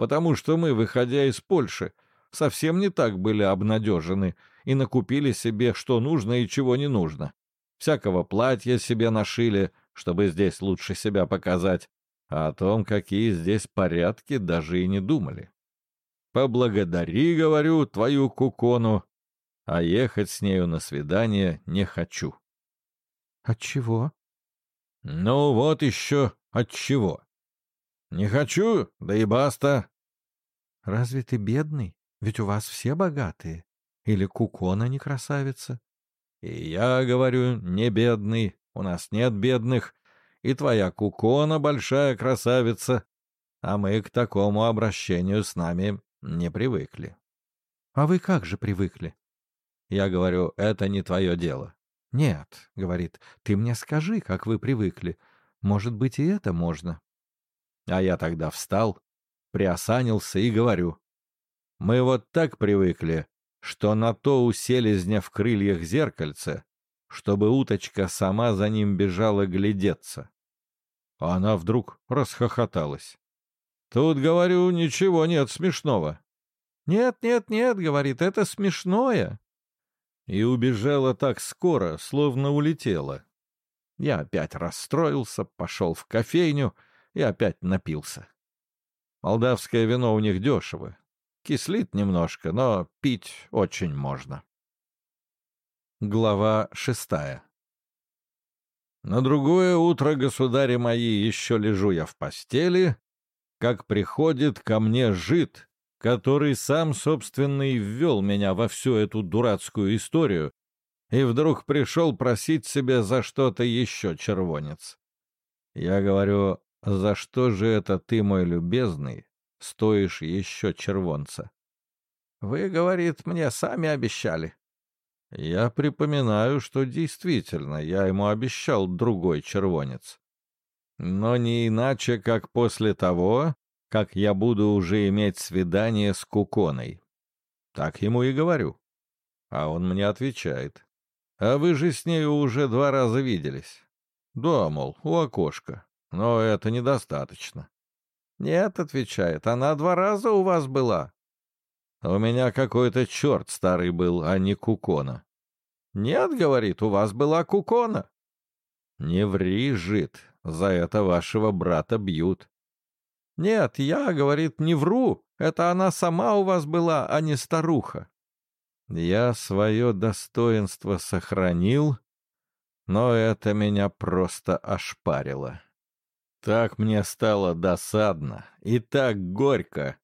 потому что мы, выходя из Польши, совсем не так были обнадежены и накупили себе, что нужно и чего не нужно. Всякого платья себе нашили, чтобы здесь лучше себя показать, а о том, какие здесь порядки, даже и не думали. Поблагодари, говорю, твою кукону, а ехать с нею на свидание не хочу. Отчего? Ну вот еще отчего. Не хочу, да и баста. Разве ты бедный? Ведь у вас все богатые. Или Кукона не красавица? И я говорю, не бедный, у нас нет бедных. И твоя Кукона большая красавица. А мы к такому обращению с нами не привыкли. А вы как же привыкли? Я говорю, это не твое дело. Нет, говорит, ты мне скажи, как вы привыкли. Может быть, и это можно. А я тогда встал, приосанился и говорю. Мы вот так привыкли, что на то у селезня в крыльях зеркальце, чтобы уточка сама за ним бежала глядеться. А она вдруг расхохоталась. Тут, говорю, ничего нет смешного. Нет, нет, нет, говорит, это смешное. И убежала так скоро, словно улетела. Я опять расстроился, пошел в кофейню и опять напился. Молдавское вино у них дешево. Кислит немножко, но пить очень можно. Глава шестая На другое утро, государи мои, еще лежу я в постели, как приходит ко мне жид, который сам, собственно, и ввел меня во всю эту дурацкую историю, и вдруг пришел просить себе за что-то еще червонец. Я говорю, за что же это ты, мой любезный, стоишь еще червонца? Вы, говорит, мне сами обещали. Я припоминаю, что действительно я ему обещал другой червонец. Но не иначе, как после того, как я буду уже иметь свидание с Куконой. Так ему и говорю. А он мне отвечает. А вы же с нею уже два раза виделись. Да, мол, у окошка. Но это недостаточно. Нет, отвечает, она два раза у вас была. У меня какой-то черт старый был, а не кукона. Нет, говорит, у вас была кукона. Не ври, жид, за это вашего брата бьют. Нет, я, говорит, не вру, это она сама у вас была, а не старуха. Я свое достоинство сохранил, но это меня просто ошпарило. Так мне стало досадно и так горько,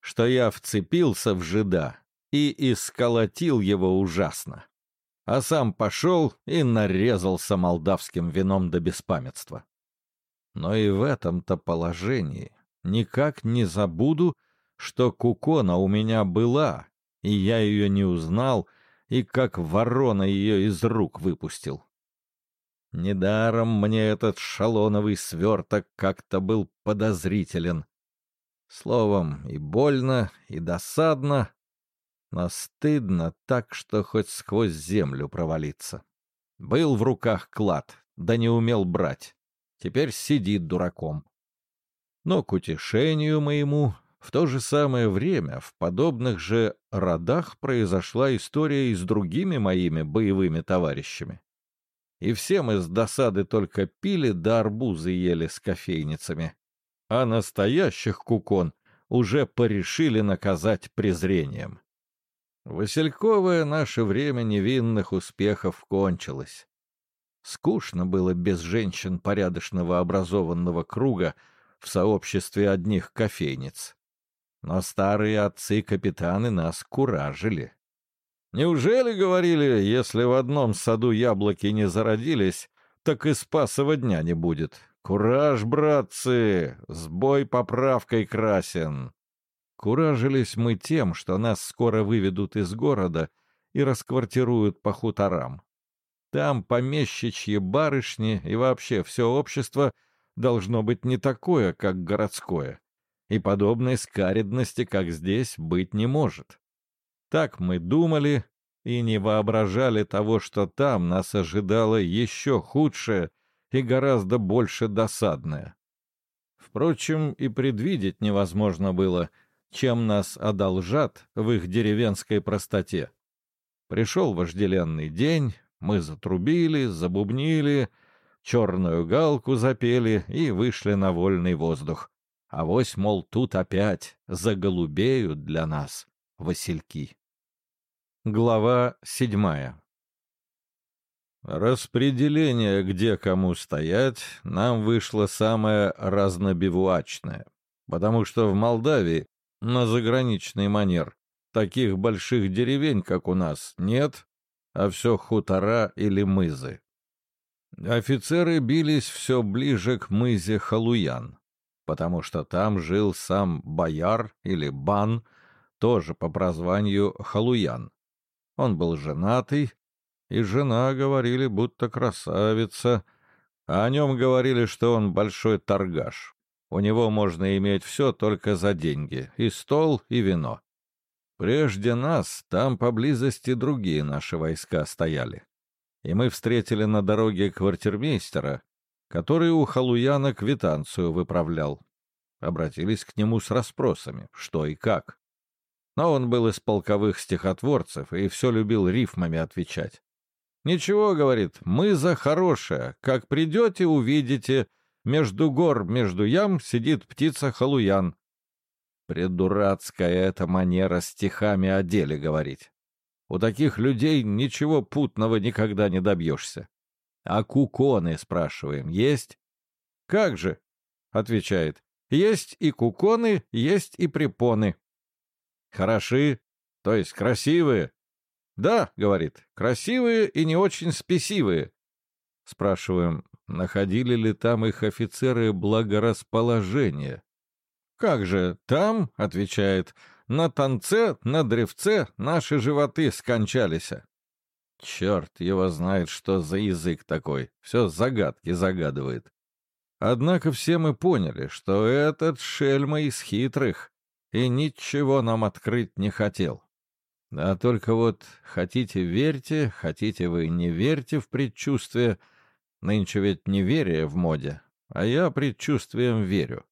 что я вцепился в жида и исколотил его ужасно. А сам пошел и нарезался молдавским вином до беспамятства. Но и в этом-то положении никак не забуду, что кукона у меня была, и я ее не узнал, и как ворона ее из рук выпустил. Недаром мне этот шалоновый сверток как-то был подозрителен. Словом, и больно, и досадно, но стыдно так, что хоть сквозь землю провалиться. Был в руках клад, да не умел брать. Теперь сидит дураком. Но к утешению моему в то же самое время в подобных же родах произошла история и с другими моими боевыми товарищами. И все мы с досады только пили да арбузы ели с кофейницами. А настоящих кукон уже порешили наказать презрением. Васильковое наше время невинных успехов кончилось. Скучно было без женщин порядочного образованного круга в сообществе одних кофейниц. Но старые отцы-капитаны нас куражили. Неужели, говорили, если в одном саду яблоки не зародились, так и спасова дня не будет? Кураж, братцы, сбой поправкой красен. Куражились мы тем, что нас скоро выведут из города и расквартируют по хуторам. Там помещичьи барышни и вообще все общество должно быть не такое, как городское и подобной скаредности, как здесь, быть не может. Так мы думали и не воображали того, что там нас ожидало еще худшее и гораздо больше досадное. Впрочем, и предвидеть невозможно было, чем нас одолжат в их деревенской простоте. Пришел вожделенный день, мы затрубили, забубнили, черную галку запели и вышли на вольный воздух. А вось, мол, тут опять заголубеют для нас васильки. Глава седьмая Распределение, где кому стоять, нам вышло самое разнобивуачное, потому что в Молдавии на заграничный манер таких больших деревень, как у нас, нет, а все хутора или мызы. Офицеры бились все ближе к мызе Халуян, потому что там жил сам бояр или бан, тоже по прозванию Халуян. Он был женатый, и жена, говорили, будто красавица, а о нем говорили, что он большой торгаш. У него можно иметь все только за деньги, и стол, и вино. Прежде нас там поблизости другие наши войска стояли. И мы встретили на дороге квартирмейстера, который у Халуяна квитанцию выправлял. Обратились к нему с расспросами, что и как. Но он был из полковых стихотворцев и все любил рифмами отвечать. «Ничего, — говорит, — мы за хорошее. Как придете, увидите, между гор, между ям сидит птица Халуян. Предурацкая эта манера стихами о деле говорить. У таких людей ничего путного никогда не добьешься. А куконы, спрашиваем, есть? Как же? Отвечает. Есть и куконы, есть и препоны. Хороши, то есть красивые. Да, говорит, красивые и не очень спесивые. Спрашиваем, находили ли там их офицеры благорасположение. Как же, там, отвечает, на танце, на древце наши животы скончались. Черт его знает, что за язык такой. Все загадки загадывает. Однако все мы поняли, что этот шельма из хитрых и ничего нам открыть не хотел. А только вот хотите верьте, хотите вы не верьте в предчувствие, нынче ведь неверие в моде, а я предчувствием верю.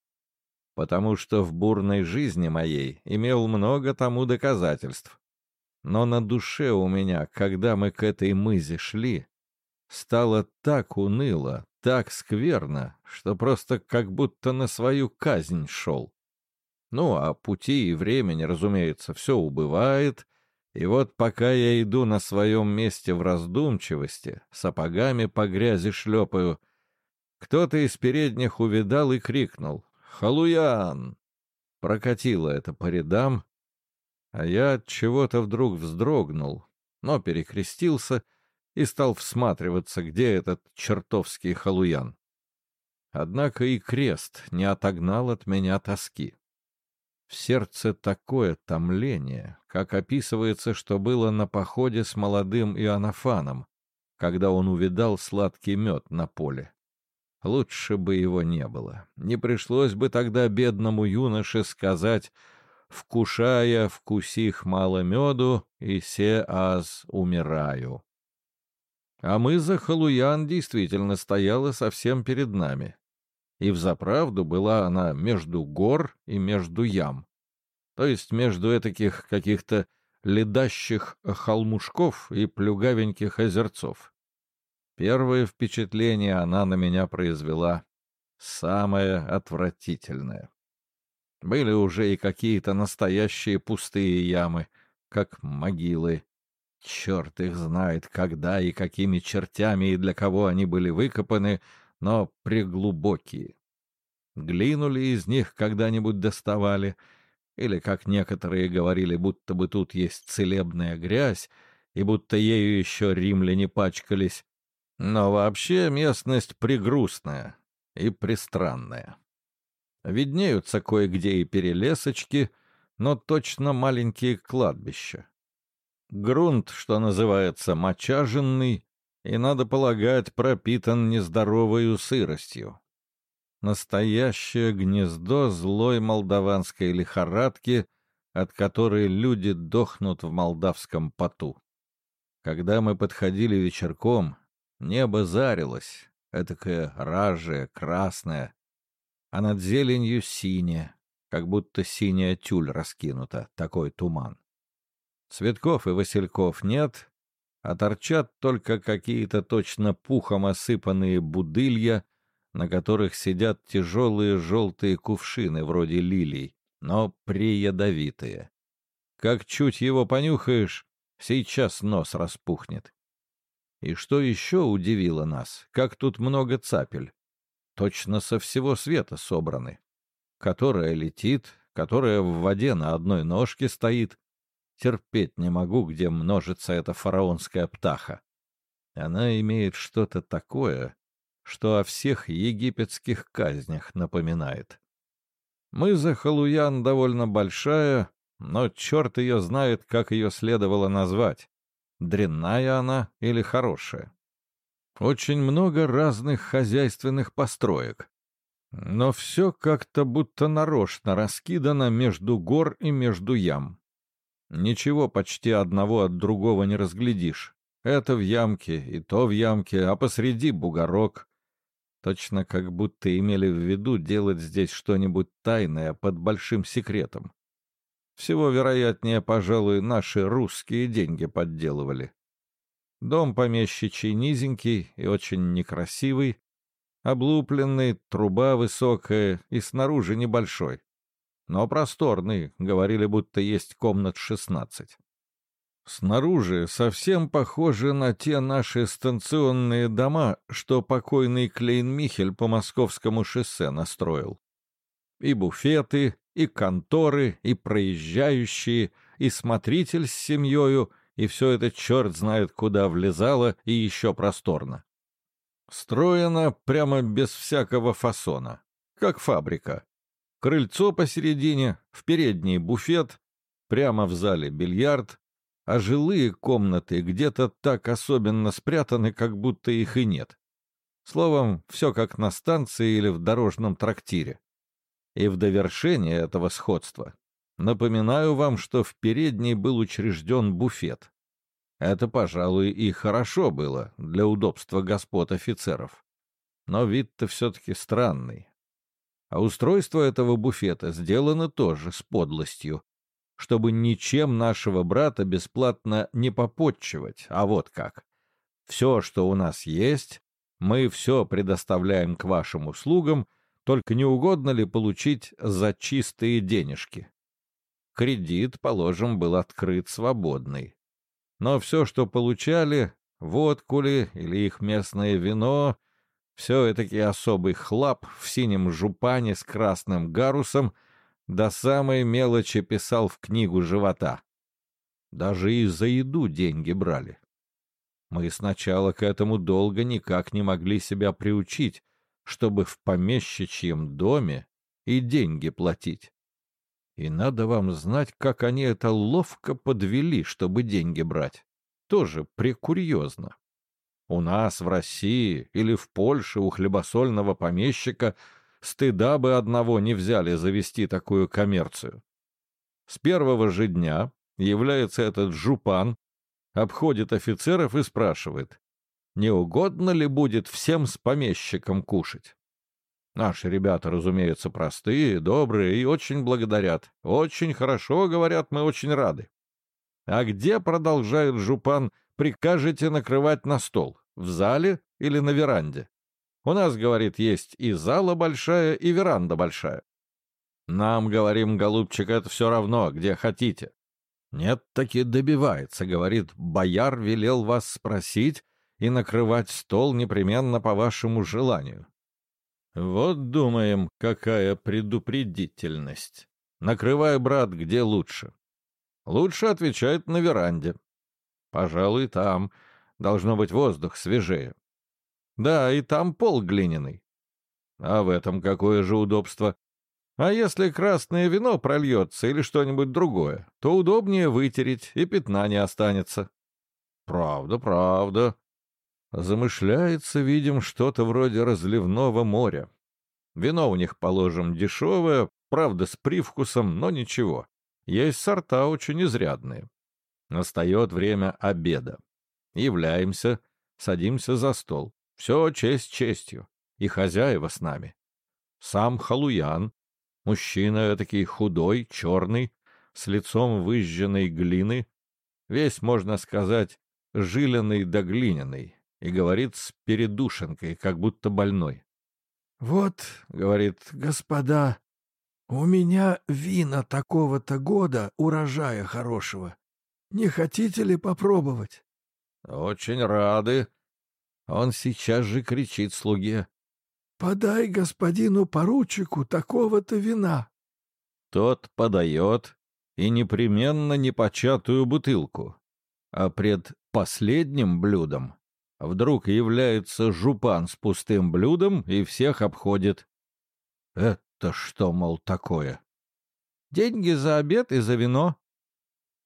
Потому что в бурной жизни моей имел много тому доказательств. Но на душе у меня, когда мы к этой мызе шли, стало так уныло, так скверно, что просто как будто на свою казнь шел. Ну, а пути и времени, разумеется, все убывает, и вот пока я иду на своем месте в раздумчивости, сапогами по грязи шлепаю, кто-то из передних увидал и крикнул «Халуян!» Прокатило это по рядам, а я от чего-то вдруг вздрогнул, но перекрестился и стал всматриваться, где этот чертовский халуян. Однако и крест не отогнал от меня тоски. В сердце такое томление, как описывается, что было на походе с молодым Иоаннафаном, когда он увидал сладкий мед на поле. Лучше бы его не было. Не пришлось бы тогда бедному юноше сказать вкушая вкусих мало меду, и се аз умираю. А мы за Халуян действительно стояла совсем перед нами. И взаправду была она между гор и между ям. То есть между этаких каких-то ледащих холмушков и плюгавеньких озерцов. Первое впечатление она на меня произвела самое отвратительное. Были уже и какие-то настоящие пустые ямы, как могилы. Черт их знает, когда и какими чертями и для кого они были выкопаны, но преглубокие. Глину ли из них когда-нибудь доставали, или, как некоторые говорили, будто бы тут есть целебная грязь, и будто ею еще римляне пачкались, но вообще местность пригрустная и пристранная. Виднеются кое-где и перелесочки, но точно маленькие кладбища. Грунт, что называется, мочаженный, и, надо полагать, пропитан нездоровою сыростью. Настоящее гнездо злой молдаванской лихорадки, от которой люди дохнут в молдавском поту. Когда мы подходили вечерком, Небо зарилось, этакое ражее, красное, а над зеленью синее, как будто синяя тюль раскинута, такой туман. Цветков и васильков нет, а торчат только какие-то точно пухом осыпанные будылья, на которых сидят тяжелые желтые кувшины вроде лилий, но приядовитые. Как чуть его понюхаешь, сейчас нос распухнет. И что еще удивило нас, как тут много цапель. Точно со всего света собраны. Которая летит, которая в воде на одной ножке стоит. Терпеть не могу, где множится эта фараонская птаха. Она имеет что-то такое, что о всех египетских казнях напоминает. Мы за Халуян довольно большая, но черт ее знает, как ее следовало назвать дрянная она или хорошая. Очень много разных хозяйственных построек. Но все как-то будто нарочно раскидано между гор и между ям. Ничего почти одного от другого не разглядишь. Это в ямке, и то в ямке, а посреди бугорок. Точно как будто имели в виду делать здесь что-нибудь тайное под большим секретом. Всего вероятнее, пожалуй, наши русские деньги подделывали. Дом помещичий низенький и очень некрасивый, облупленный, труба высокая и снаружи небольшой. Но просторный, говорили, будто есть комнат шестнадцать. Снаружи совсем похожи на те наши станционные дома, что покойный Клейн Михель по московскому шоссе настроил. И буфеты, и конторы, и проезжающие, и смотритель с семьей, и все это черт знает куда влезало и еще просторно. Строено прямо без всякого фасона, как фабрика. Крыльцо посередине, в передний буфет, прямо в зале бильярд, а жилые комнаты где-то так особенно спрятаны, как будто их и нет. Словом, все как на станции или в дорожном трактире. И в довершение этого сходства напоминаю вам, что в передней был учрежден буфет. Это, пожалуй, и хорошо было для удобства господ офицеров. Но вид-то все-таки странный. А устройство этого буфета сделано тоже с подлостью, чтобы ничем нашего брата бесплатно не попотчевать, а вот как. Все, что у нас есть, мы все предоставляем к вашим услугам — только не угодно ли получить за чистые денежки? Кредит, положим, был открыт свободный. Но все, что получали, водку ли или их местное вино, все этаки особый хлап в синем жупане с красным гарусом до самой мелочи писал в книгу живота. Даже и за еду деньги брали. Мы сначала к этому долго никак не могли себя приучить, чтобы в помещичьем доме и деньги платить. И надо вам знать, как они это ловко подвели, чтобы деньги брать. Тоже прекурьезно. У нас в России или в Польше у хлебосольного помещика стыда бы одного не взяли завести такую коммерцию. С первого же дня является этот жупан, обходит офицеров и спрашивает, не угодно ли будет всем с помещиком кушать. Наши ребята, разумеется, простые, добрые и очень благодарят. Очень хорошо, говорят, мы очень рады. А где, продолжает Жупан, прикажете накрывать на стол? В зале или на веранде? У нас, говорит, есть и зала большая, и веранда большая. Нам, говорим, голубчик, это все равно, где хотите. Нет, таки добивается, говорит, бояр велел вас спросить и накрывать стол непременно по вашему желанию. Вот думаем, какая предупредительность. Накрывай, брат, где лучше. Лучше отвечает на веранде. Пожалуй, там. Должно быть воздух свежее. Да, и там пол глиняный. А в этом какое же удобство? А если красное вино прольется или что-нибудь другое, то удобнее вытереть, и пятна не останется. Правда, правда. Замышляется, видим, что-то вроде разливного моря. Вино у них, положим, дешевое, правда, с привкусом, но ничего. Есть сорта очень изрядные. Настает время обеда. Являемся, садимся за стол. Все честь честью. И хозяева с нами. Сам Халуян, мужчина такой худой, черный, с лицом выжженной глины, весь, можно сказать, жилиный да глиняный, и говорит с передушенкой, как будто больной. — Вот, — говорит, — господа, у меня вина такого-то года, урожая хорошего. Не хотите ли попробовать? — Очень рады. Он сейчас же кричит слуге. — Подай господину поручику такого-то вина. Тот подает, и непременно непочатую бутылку. А пред последним блюдом Вдруг является жупан с пустым блюдом и всех обходит. Это что, мол, такое? Деньги за обед и за вино.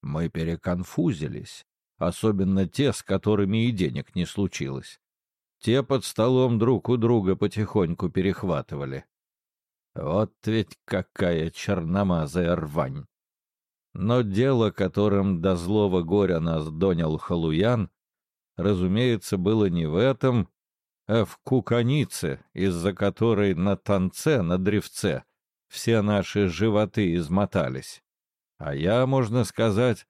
Мы переконфузились, особенно те, с которыми и денег не случилось. Те под столом друг у друга потихоньку перехватывали. Вот ведь какая черномазая рвань! Но дело, которым до злого горя нас донял Халуян, разумеется, было не в этом, а в куканице, из-за которой на танце, на древце, все наши животы измотались. А я, можно сказать,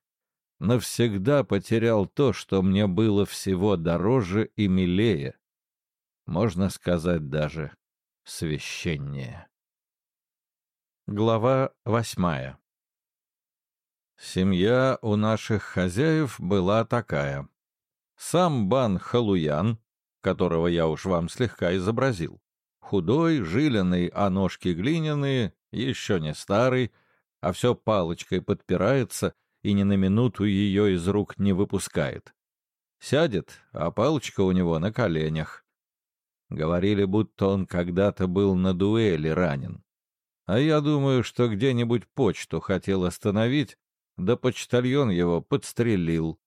навсегда потерял то, что мне было всего дороже и милее. Можно сказать даже священнее. Глава восьмая Семья у наших хозяев была такая. Сам Бан Халуян, которого я уж вам слегка изобразил, худой, жилиный, а ножки глиняные, еще не старый, а все палочкой подпирается и ни на минуту ее из рук не выпускает. Сядет, а палочка у него на коленях. Говорили, будто он когда-то был на дуэли ранен. А я думаю, что где-нибудь почту хотел остановить, да почтальон его подстрелил.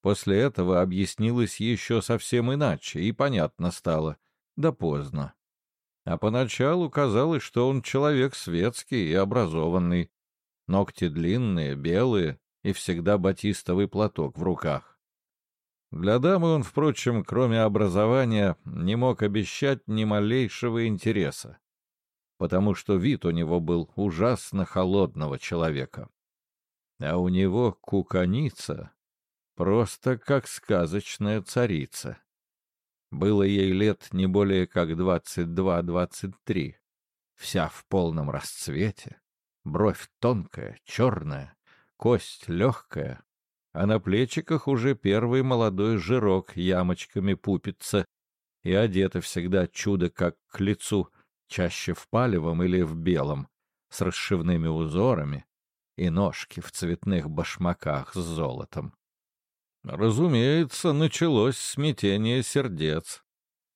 После этого объяснилось еще совсем иначе, и понятно стало. Да поздно. А поначалу казалось, что он человек светский и образованный. Ногти длинные, белые, и всегда батистовый платок в руках. Для дамы он, впрочем, кроме образования, не мог обещать ни малейшего интереса, потому что вид у него был ужасно холодного человека. А у него куканица Просто как сказочная царица. Было ей лет не более как двадцать-два-двадцать три. Вся в полном расцвете. Бровь тонкая, черная, кость легкая, а на плечиках уже первый молодой жирок ямочками пупится, и одета всегда чудо как к лицу, чаще в палевом или в белом, с расшивными узорами, и ножки в цветных башмаках с золотом. Разумеется, началось смятение сердец.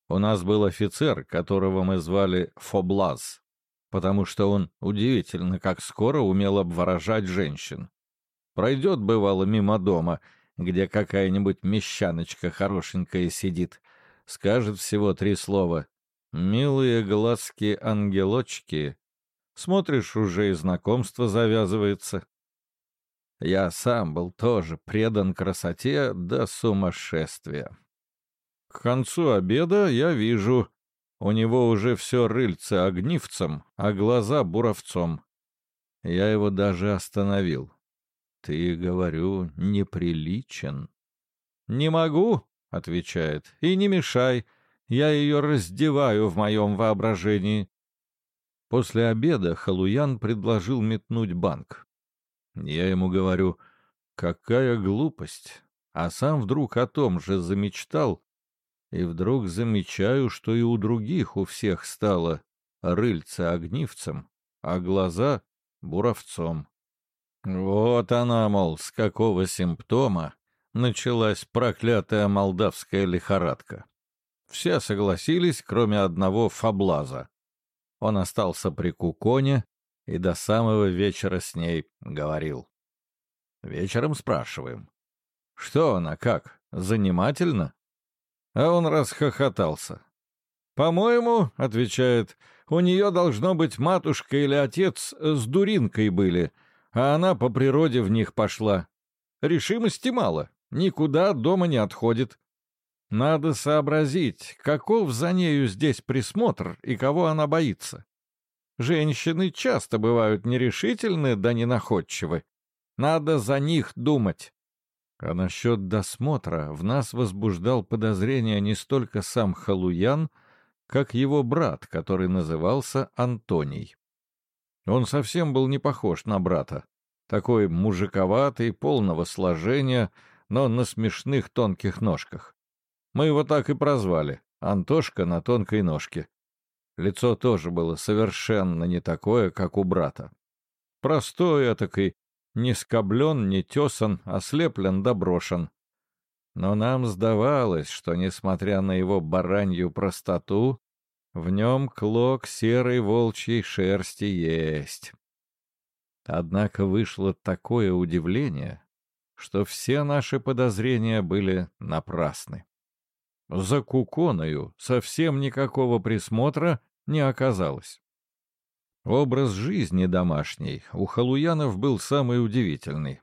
У нас был офицер, которого мы звали Фоблаз, потому что он удивительно как скоро умел обворожать женщин. Пройдет, бывало, мимо дома, где какая-нибудь мещаночка хорошенькая сидит, скажет всего три слова «Милые глазки-ангелочки». Смотришь, уже и знакомство завязывается. Я сам был тоже предан красоте до сумасшествия. К концу обеда я вижу, У него уже все рыльце огнивцем, а глаза буровцом. Я его даже остановил. Ты, говорю, неприличен. «Не могу», — отвечает, — «и не мешай. Я ее раздеваю в моем воображении». После обеда Халуян предложил метнуть банк. Я ему говорю, какая глупость, а сам вдруг о том же замечтал, и вдруг замечаю, что и у других у всех стало рыльце огнивцем, а глаза — буровцом. Вот она, мол, с какого симптома началась проклятая молдавская лихорадка. Все согласились, кроме одного Фаблаза. Он остался при Куконе и до самого вечера с ней говорил. Вечером спрашиваем. Что она, как, занимательно? А он расхохотался. «По-моему, — отвечает, — у нее должно быть матушка или отец с дуринкой были, а она по природе в них пошла. Решимости мало, никуда дома не отходит. Надо сообразить, каков за нею здесь присмотр и кого она боится. Женщины часто бывают нерешительны да ненаходчивы. Надо за них думать. А насчет досмотра в нас возбуждал подозрение не столько сам Халуян, как его брат, который назывался Антоний. Он совсем был не похож на брата. Такой мужиковатый, полного сложения, но на смешных тонких ножках. Мы его так и прозвали — Антошка на тонкой ножке. Лицо тоже было совершенно не такое, как у брата. Простой этакой, не скоблен, не тесан, ослеплен да брошен. Но нам сдавалось, что, несмотря на его баранью простоту, в нем клок серой волчьей шерсти есть. Однако вышло такое удивление, что все наши подозрения были напрасны. За Куконою совсем никакого присмотра не оказалось. Образ жизни домашней у халуянов был самый удивительный.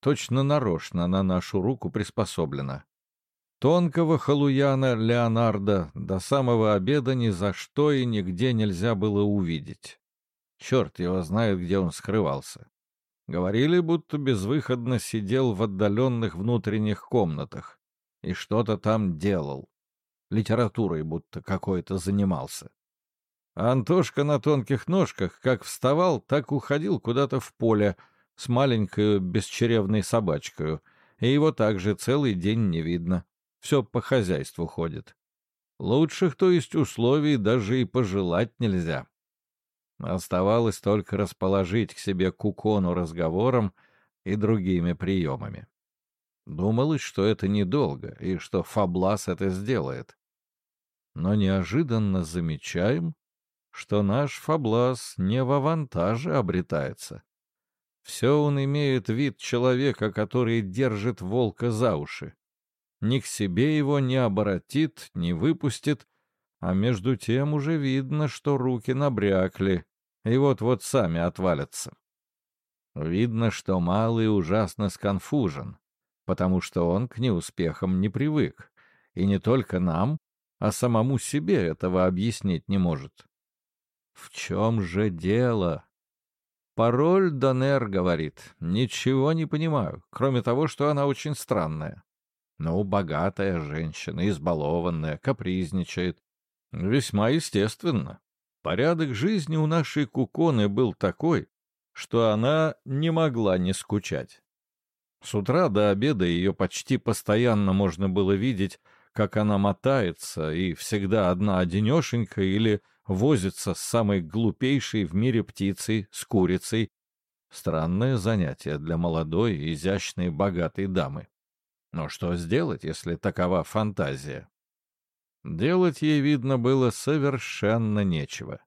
Точно нарочно на нашу руку приспособлено. Тонкого халуяна Леонардо до самого обеда ни за что и нигде нельзя было увидеть. Черт его знает, где он скрывался. Говорили, будто безвыходно сидел в отдаленных внутренних комнатах и что-то там делал. Литературой будто какой-то занимался. Антошка на тонких ножках как вставал, так уходил куда-то в поле с маленькой бесчеревной собачкой, и его также целый день не видно. Все по хозяйству ходит. Лучших, то есть, условий даже и пожелать нельзя. Оставалось только расположить к себе кукону разговором и другими приемами. Думалось, что это недолго, и что Фаблас это сделает. Но неожиданно замечаем, что наш Фаблас не в авантаже обретается. Все он имеет вид человека, который держит волка за уши. Ни к себе его не оборотит, не выпустит, а между тем уже видно, что руки набрякли, и вот-вот сами отвалятся. Видно, что малый ужасно сконфужен потому что он к неуспехам не привык, и не только нам, а самому себе этого объяснить не может. В чем же дело? Пароль Донер говорит, ничего не понимаю, кроме того, что она очень странная. Ну, богатая женщина, избалованная, капризничает. Весьма естественно. Порядок жизни у нашей Куконы был такой, что она не могла не скучать. С утра до обеда ее почти постоянно можно было видеть, как она мотается и всегда одна одинешенька или возится с самой глупейшей в мире птицей, с курицей. Странное занятие для молодой, изящной, богатой дамы. Но что сделать, если такова фантазия? Делать ей, видно, было совершенно нечего.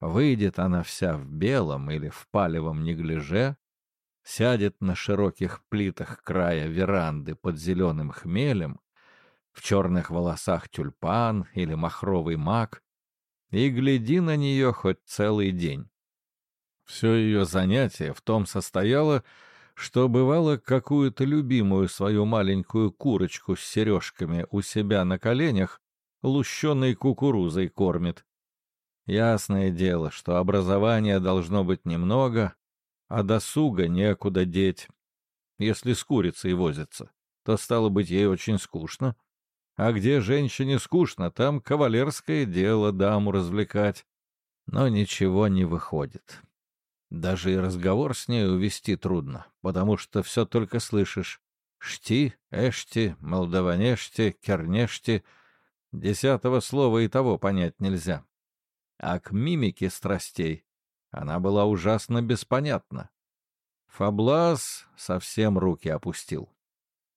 Выйдет она вся в белом или в палевом неглиже, сядет на широких плитах края веранды под зеленым хмелем, в черных волосах тюльпан или махровый мак, и гляди на нее хоть целый день. Все ее занятие в том состояло, что бывало какую-то любимую свою маленькую курочку с сережками у себя на коленях, лущеной кукурузой кормит. Ясное дело, что образования должно быть немного, а досуга некуда деть. Если с курицей возится, то, стало быть, ей очень скучно. А где женщине скучно, там кавалерское дело даму развлекать. Но ничего не выходит. Даже и разговор с ней увести трудно, потому что все только слышишь. Шти, эшти, молдаванешти, кернешти. Десятого слова и того понять нельзя. А к мимике страстей она была ужасно беспонятна. Фаблас совсем руки опустил.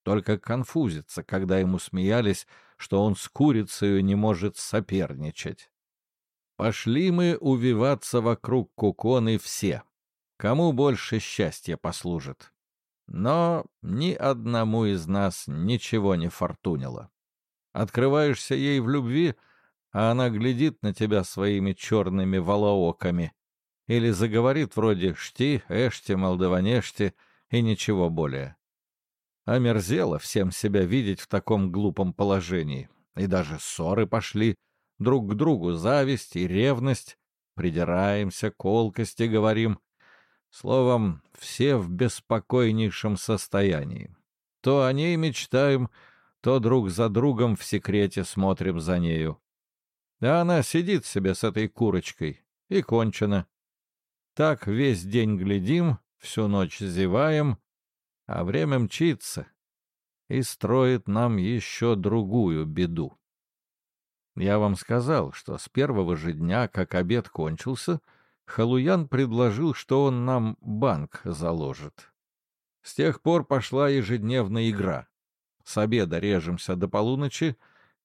Только конфузится, когда ему смеялись, что он с курицей не может соперничать. Пошли мы увиваться вокруг куконы все. Кому больше счастья послужит. Но ни одному из нас ничего не фортунило. Открываешься ей в любви, а она глядит на тебя своими черными волооками или заговорит вроде «шти», «эшти», «молдаванешти» и ничего более. Омерзело всем себя видеть в таком глупом положении, и даже ссоры пошли, друг к другу зависть и ревность, придираемся, колкости говорим. Словом, все в беспокойнейшем состоянии. То о ней мечтаем, то друг за другом в секрете смотрим за нею. А она сидит себе с этой курочкой, и кончено. Так весь день глядим, всю ночь зеваем, а время мчится и строит нам еще другую беду. Я вам сказал, что с первого же дня, как обед кончился, Халуян предложил, что он нам банк заложит. С тех пор пошла ежедневная игра. С обеда режемся до полуночи,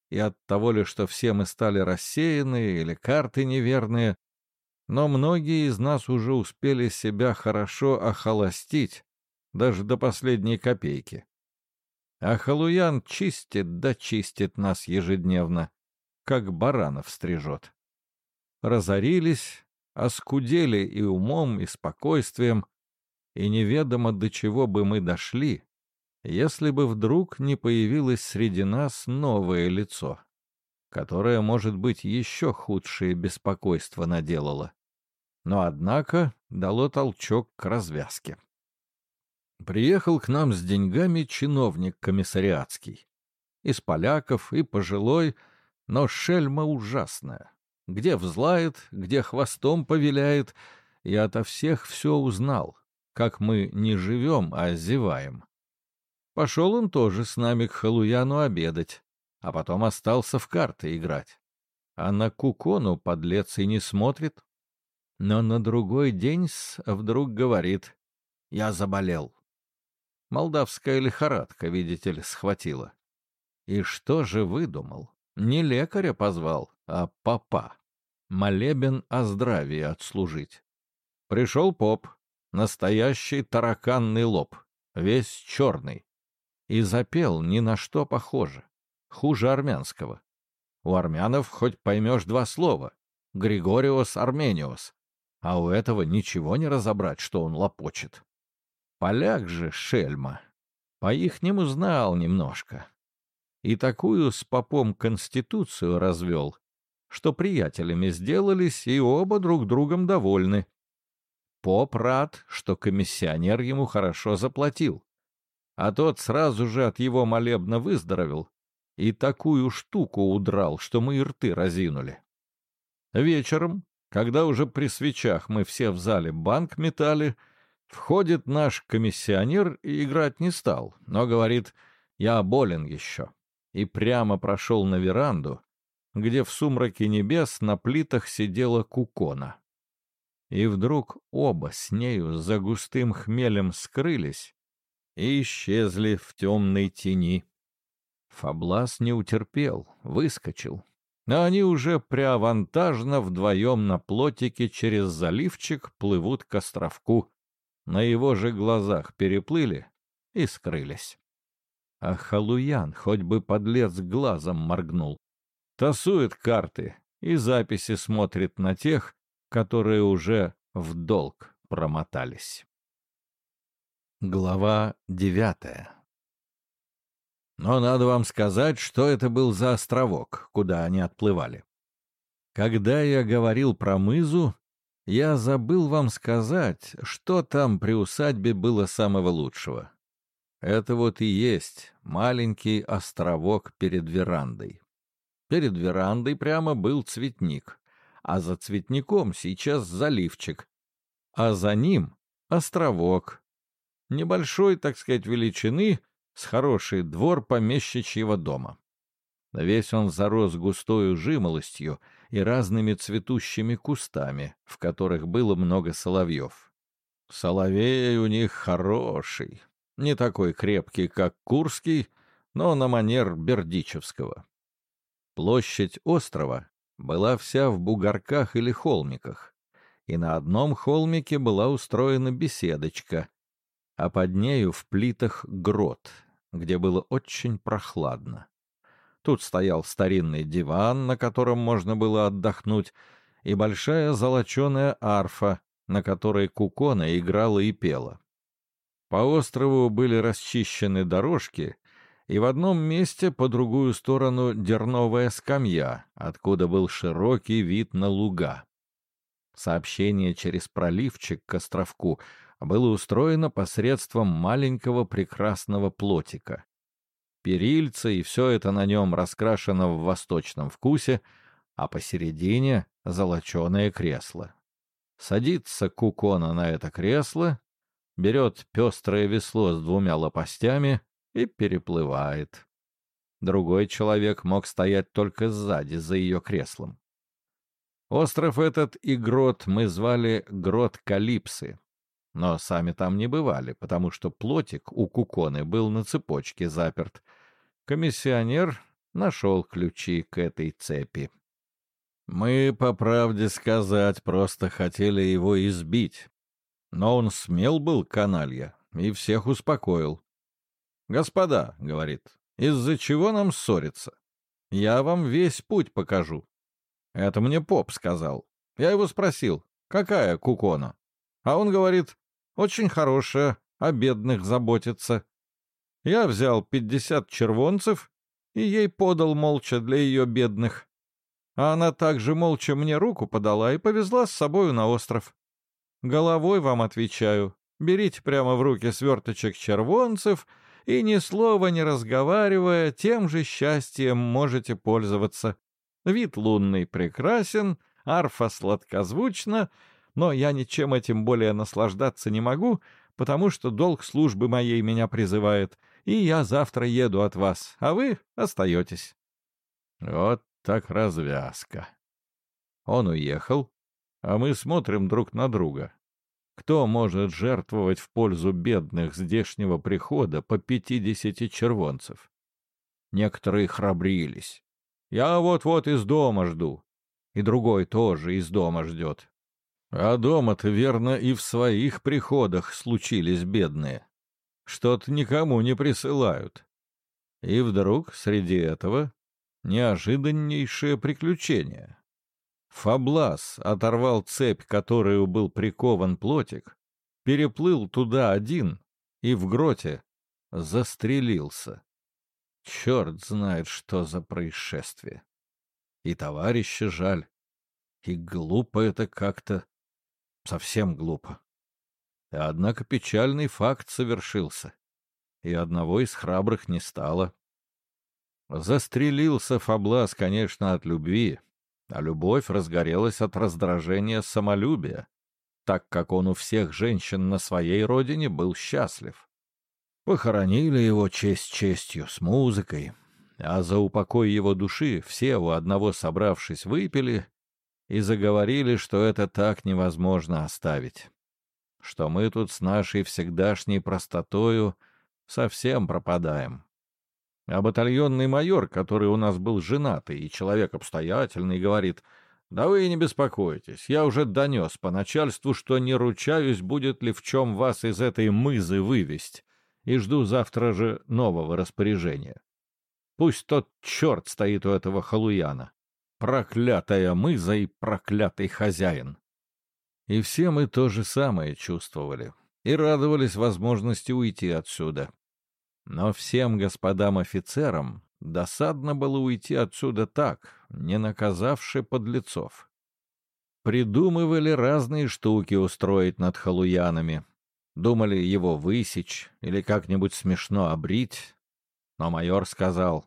и от того ли, что все мы стали рассеяны или карты неверные, но многие из нас уже успели себя хорошо охолостить, даже до последней копейки. А Халуян чистит да чистит нас ежедневно, как баранов стрижет. Разорились, оскудели и умом, и спокойствием, и неведомо до чего бы мы дошли, если бы вдруг не появилось среди нас новое лицо, которое, может быть, еще худшее беспокойство наделало но, однако, дало толчок к развязке. Приехал к нам с деньгами чиновник комиссариатский. Из поляков и пожилой, но шельма ужасная. Где взлает, где хвостом повеляет, и ото всех все узнал, как мы не живем, а зеваем. Пошел он тоже с нами к Халуяну обедать, а потом остался в карты играть. А на Кукону подлец и не смотрит, но на другой день вдруг говорит «Я заболел». Молдавская лихорадка, видите ли, схватила. И что же выдумал? Не лекаря позвал, а папа. Молебен о здравии отслужить. Пришел поп, настоящий тараканный лоб, весь черный. И запел ни на что похоже, хуже армянского. У армянов хоть поймешь два слова — Григориос Армениос, а у этого ничего не разобрать, что он лопочет. Поляк же шельма. По-ихнему знал немножко. И такую с попом конституцию развел, что приятелями сделались и оба друг другом довольны. Поп рад, что комиссионер ему хорошо заплатил. А тот сразу же от его молебна выздоровел и такую штуку удрал, что мы и рты разинули. Вечером когда уже при свечах мы все в зале банк метали, входит наш комиссионер и играть не стал, но говорит «я болен еще» и прямо прошел на веранду, где в сумраке небес на плитах сидела кукона. И вдруг оба с нею за густым хмелем скрылись и исчезли в темной тени. Фаблас не утерпел, выскочил, а они уже преавантажно вдвоем на плотике через заливчик плывут к островку. На его же глазах переплыли и скрылись. А Халуян хоть бы подлец глазом моргнул. Тасует карты и записи смотрит на тех, которые уже в долг промотались. Глава девятая Но надо вам сказать, что это был за островок, куда они отплывали. Когда я говорил про мызу, я забыл вам сказать, что там при усадьбе было самого лучшего. Это вот и есть маленький островок перед верандой. Перед верандой прямо был цветник, а за цветником сейчас заливчик, а за ним островок. Небольшой, так сказать, величины, с хороший двор помещичьего дома. Весь он зарос густою жимолостью и разными цветущими кустами, в которых было много соловьев. Соловей у них хороший, не такой крепкий, как Курский, но на манер Бердичевского. Площадь острова была вся в бугорках или холмиках, и на одном холмике была устроена беседочка, а под нею в плитах грот, где было очень прохладно. Тут стоял старинный диван, на котором можно было отдохнуть, и большая золоченая арфа, на которой Кукона играла и пела. По острову были расчищены дорожки, и в одном месте по другую сторону дерновая скамья, откуда был широкий вид на луга. Сообщение через проливчик к островку было устроено посредством маленького прекрасного плотика перильца, и все это на нем раскрашено в восточном вкусе, а посередине — золоченое кресло. Садится Кукона на это кресло, берет пестрое весло с двумя лопастями и переплывает. Другой человек мог стоять только сзади, за ее креслом. Остров этот и грот мы звали Грот Калипсы, но сами там не бывали, потому что плотик у Куконы был на цепочке заперт — комиссионер нашел ключи к этой цепи. Мы, по правде сказать, просто хотели его избить. Но он смел был, каналья, и всех успокоил. «Господа», — говорит, — «из-за чего нам ссориться? Я вам весь путь покажу». Это мне поп сказал. Я его спросил, какая кукона? А он говорит, очень хорошая, о бедных заботится. Я взял пятьдесят червонцев и ей подал молча для ее бедных. А она также молча мне руку подала и повезла с собою на остров. Головой вам отвечаю, берите прямо в руки сверточек червонцев и ни слова не разговаривая, тем же счастьем можете пользоваться. Вид лунный прекрасен, арфа сладкозвучна, но я ничем этим более наслаждаться не могу, потому что долг службы моей меня призывает, и я завтра еду от вас, а вы остаетесь». Вот так развязка. Он уехал, а мы смотрим друг на друга. Кто может жертвовать в пользу бедных здешнего прихода по пятидесяти червонцев? Некоторые храбрились. Я вот-вот из дома жду. И другой тоже из дома ждет. А дома-то, верно, и в своих приходах случились бедные. Что-то никому не присылают. И вдруг среди этого неожиданнейшее приключение. Фаблас оторвал цепь, которую был прикован плотик, переплыл туда один и в гроте застрелился. Черт знает, что за происшествие. И товарища жаль. И глупо это как-то. Совсем глупо. Однако печальный факт совершился, и одного из храбрых не стало. Застрелился Фаблас, конечно, от любви, а любовь разгорелась от раздражения самолюбия, так как он у всех женщин на своей родине был счастлив. Похоронили его честь честью, с музыкой, а за упокой его души все у одного собравшись выпили и заговорили, что это так невозможно оставить что мы тут с нашей всегдашней простотою совсем пропадаем. А батальонный майор, который у нас был женатый и человек обстоятельный, говорит, «Да вы не беспокойтесь, я уже донес по начальству, что не ручаюсь, будет ли в чем вас из этой мызы вывесть, и жду завтра же нового распоряжения. Пусть тот черт стоит у этого халуяна. Проклятая мыза и проклятый хозяин!» И все мы то же самое чувствовали и радовались возможности уйти отсюда. Но всем господам офицерам досадно было уйти отсюда так, не наказавши подлецов. Придумывали разные штуки устроить над халуянами. Думали его высечь или как-нибудь смешно обрить. Но майор сказал,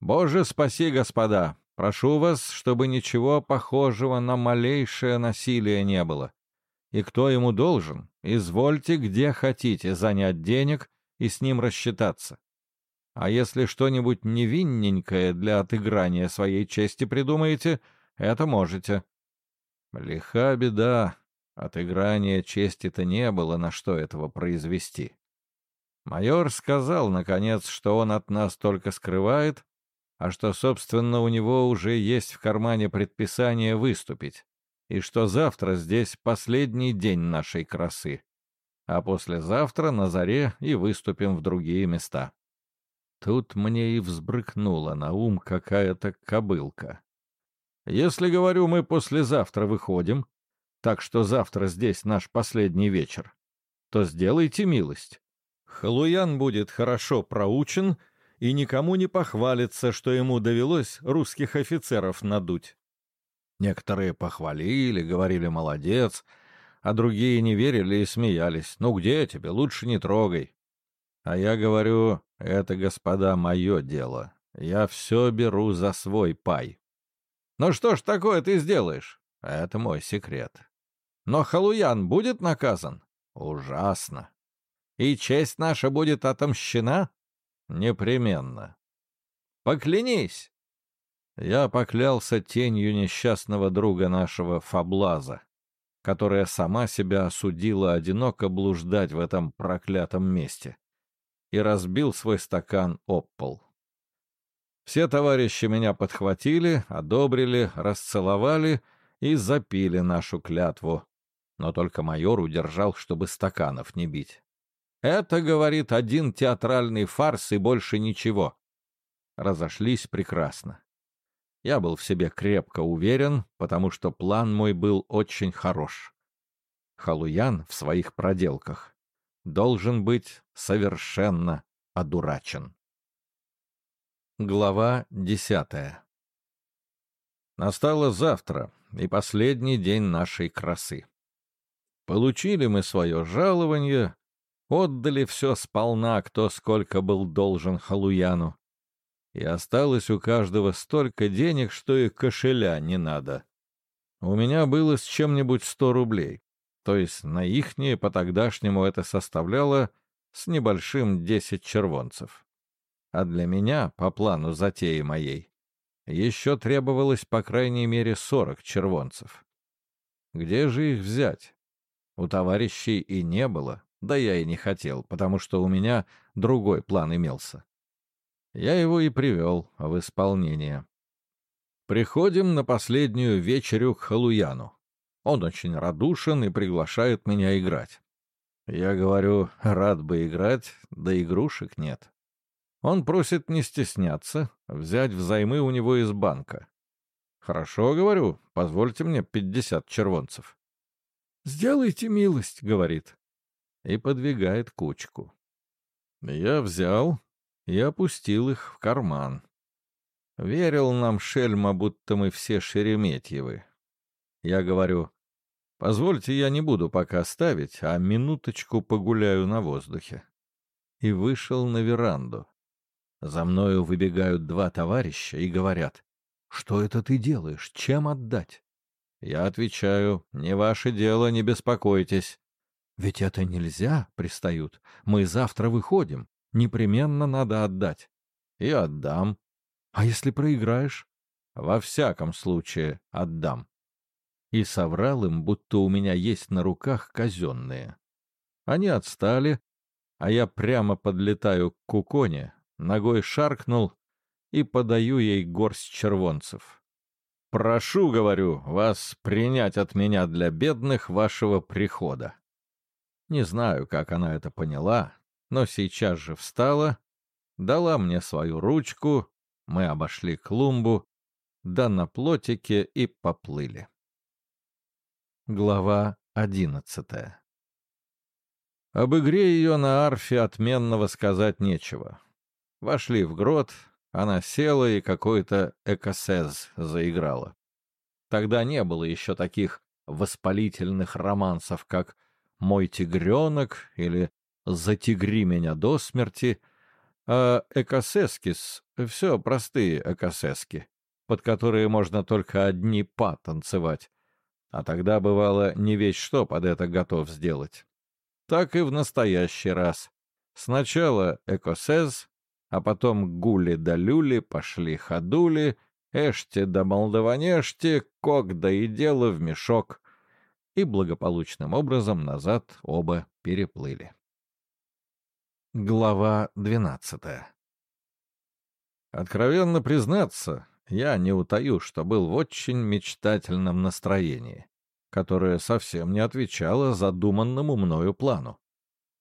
«Боже, спаси, господа! Прошу вас, чтобы ничего похожего на малейшее насилие не было. И кто ему должен, извольте где хотите занять денег и с ним рассчитаться. А если что-нибудь невинненькое для отыграния своей чести придумаете, это можете. Лиха беда, отыграния чести-то не было, на что этого произвести. Майор сказал, наконец, что он от нас только скрывает, а что, собственно, у него уже есть в кармане предписание выступить, и что завтра здесь последний день нашей красы, а послезавтра на заре и выступим в другие места. Тут мне и взбрыкнула на ум какая-то кобылка. Если, говорю, мы послезавтра выходим, так что завтра здесь наш последний вечер, то сделайте милость. Халуян будет хорошо проучен — и никому не похвалится, что ему довелось русских офицеров надуть. Некоторые похвалили, говорили «молодец», а другие не верили и смеялись. «Ну где тебе? Лучше не трогай». А я говорю, это, господа, мое дело. Я все беру за свой пай. Ну что ж такое ты сделаешь? Это мой секрет. Но Халуян будет наказан? Ужасно. И честь наша будет отомщена? Непременно. Поклянись. Я поклялся тенью несчастного друга нашего Фаблаза, которая сама себя осудила одиноко блуждать в этом проклятом месте, и разбил свой стакан об пол. Все товарищи меня подхватили, одобрили, расцеловали и запили нашу клятву, но только майор удержал, чтобы стаканов не бить. Это, говорит, один театральный фарс и больше ничего. Разошлись прекрасно. Я был в себе крепко уверен, потому что план мой был очень хорош. Халуян в своих проделках должен быть совершенно одурачен. Глава десятая Настало завтра и последний день нашей красы. Получили мы свое жалование, Отдали все сполна, кто сколько был должен Халуяну. И осталось у каждого столько денег, что и кошеля не надо. У меня было с чем-нибудь сто рублей. То есть на ихние по-тогдашнему это составляло с небольшим десять червонцев. А для меня, по плану затеи моей, еще требовалось по крайней мере сорок червонцев. Где же их взять? У товарищей и не было. Да я и не хотел, потому что у меня другой план имелся. Я его и привел в исполнение. Приходим на последнюю вечерю к Халуяну. Он очень радушен и приглашает меня играть. Я говорю, рад бы играть, да игрушек нет. Он просит не стесняться, взять взаймы у него из банка. Хорошо, говорю, позвольте мне пятьдесят червонцев. «Сделайте милость», — говорит и подвигает кучку. Я взял и опустил их в карман. Верил нам Шельма, будто мы все Шереметьевы. Я говорю, позвольте, я не буду пока ставить, а минуточку погуляю на воздухе. И вышел на веранду. За мною выбегают два товарища и говорят, что это ты делаешь, чем отдать? Я отвечаю, не ваше дело, не беспокойтесь. «Ведь это нельзя», — пристают. «Мы завтра выходим. Непременно надо отдать». «И отдам». «А если проиграешь?» «Во всяком случае отдам». И соврал им, будто у меня есть на руках казенные. Они отстали, а я прямо подлетаю к куконе, ногой шаркнул и подаю ей горсть червонцев. «Прошу, — говорю, — вас принять от меня для бедных вашего прихода». Не знаю, как она это поняла, но сейчас же встала, дала мне свою ручку, мы обошли клумбу, да на плотике и поплыли. Глава одиннадцатая Об игре ее на арфе отменного сказать нечего. Вошли в грот, она села и какой-то экосез заиграла. Тогда не было еще таких воспалительных романсов, как «Мой тигренок» или «Затигри меня до смерти», а экосескис — все простые экосески, под которые можно только одни па танцевать. А тогда бывало не весь что под это готов сделать. Так и в настоящий раз. Сначала экосез, а потом гули да люли, пошли ходули, эшти да молдаванешти, кок да и дело в мешок. И благополучным образом назад оба переплыли. Глава двенадцатая Откровенно признаться, я не утаю, что был в очень мечтательном настроении, которое совсем не отвечало задуманному мною плану.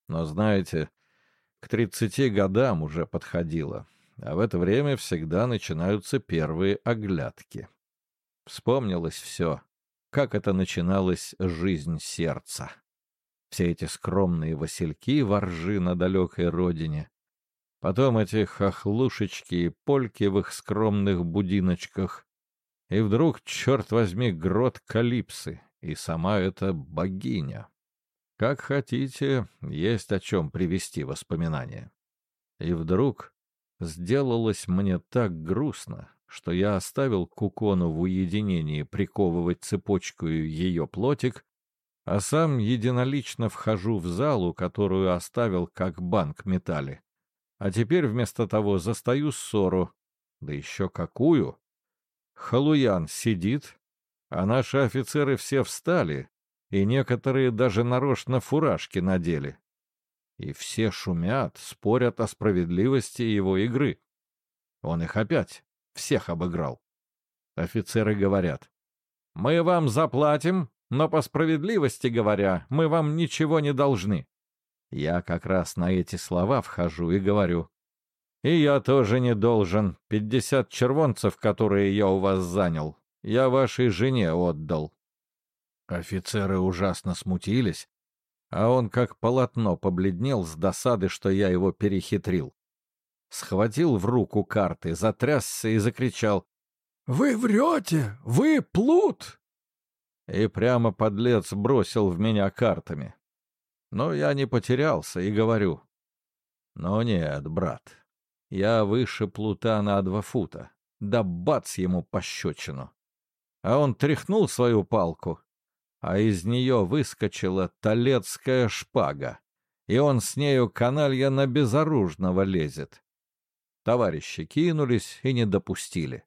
Но, знаете, к тридцати годам уже подходило, а в это время всегда начинаются первые оглядки. Вспомнилось все, как это начиналась жизнь сердца. Все эти скромные васильки воржи на далекой родине, потом эти хохлушечки и польки в их скромных будиночках, и вдруг, черт возьми, грот Калипсы, и сама эта богиня. Как хотите, есть о чем привести воспоминания. И вдруг сделалось мне так грустно, что я оставил Кукону в уединении приковывать цепочкою ее плотик, а сам единолично вхожу в залу, которую оставил как банк металли. А теперь вместо того застаю ссору. Да еще какую! Халуян сидит, а наши офицеры все встали, и некоторые даже нарочно фуражки надели. И все шумят, спорят о справедливости его игры. Он их опять, всех обыграл. Офицеры говорят, «Мы вам заплатим, но по справедливости говоря, мы вам ничего не должны». Я как раз на эти слова вхожу и говорю, «И я тоже не должен. Пятьдесят червонцев, которые я у вас занял, я вашей жене отдал. Офицеры ужасно смутились, а он как полотно побледнел с досады, что я его перехитрил. Схватил в руку карты, затрясся и закричал. «Вы врете! Вы плут!» И прямо подлец бросил в меня картами. Но я не потерялся и говорю. «Ну нет, брат, я выше плута на два фута. Да бац ему пощечину!» А он тряхнул свою палку, а из нее выскочила талецкая шпага, и он с нею каналья на безоружного лезет. Товарищи кинулись и не допустили.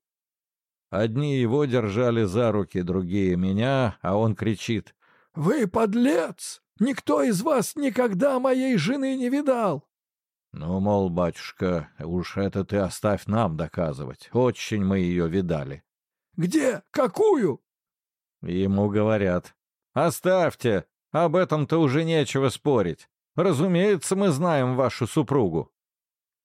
Одни его держали за руки, другие меня, а он кричит. — Вы подлец! Никто из вас никогда моей жены не видал! Ну, мол, батюшка, уж это ты оставь нам доказывать. Очень мы ее видали. — Где? Какую? Ему говорят. «Оставьте! Об этом-то уже нечего спорить. Разумеется, мы знаем вашу супругу».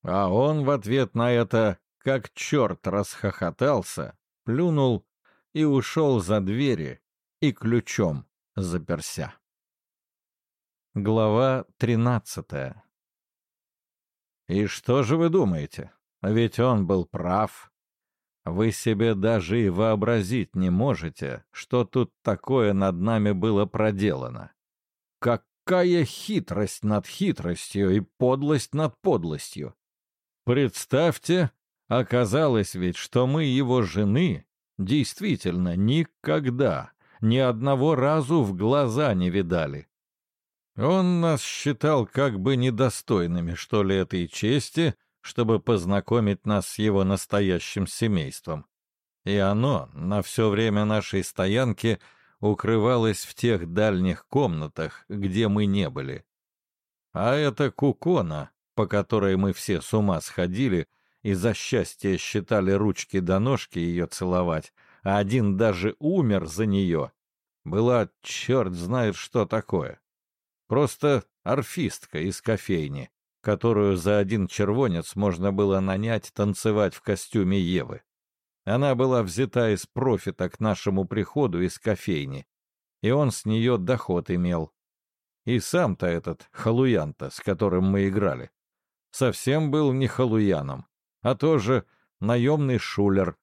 А он в ответ на это, как черт расхохотался, плюнул и ушел за двери и ключом заперся. Глава тринадцатая И что же вы думаете? Ведь он был прав. Вы себе даже и вообразить не можете, что тут такое над нами было проделано. Какая хитрость над хитростью и подлость над подлостью! Представьте, оказалось ведь, что мы его жены действительно никогда, ни одного разу в глаза не видали. Он нас считал как бы недостойными, что ли, этой чести, чтобы познакомить нас с его настоящим семейством. И оно на все время нашей стоянки укрывалось в тех дальних комнатах, где мы не были. А это кукона, по которой мы все с ума сходили и за счастье считали ручки до ножки ее целовать, а один даже умер за нее, была черт знает что такое. Просто орфистка из кофейни, которую за один червонец можно было нанять танцевать в костюме Евы. Она была взята из профита к нашему приходу из кофейни, и он с нее доход имел. И сам-то этот халуян-то, с которым мы играли, совсем был не халуяном, а тоже наемный шулер.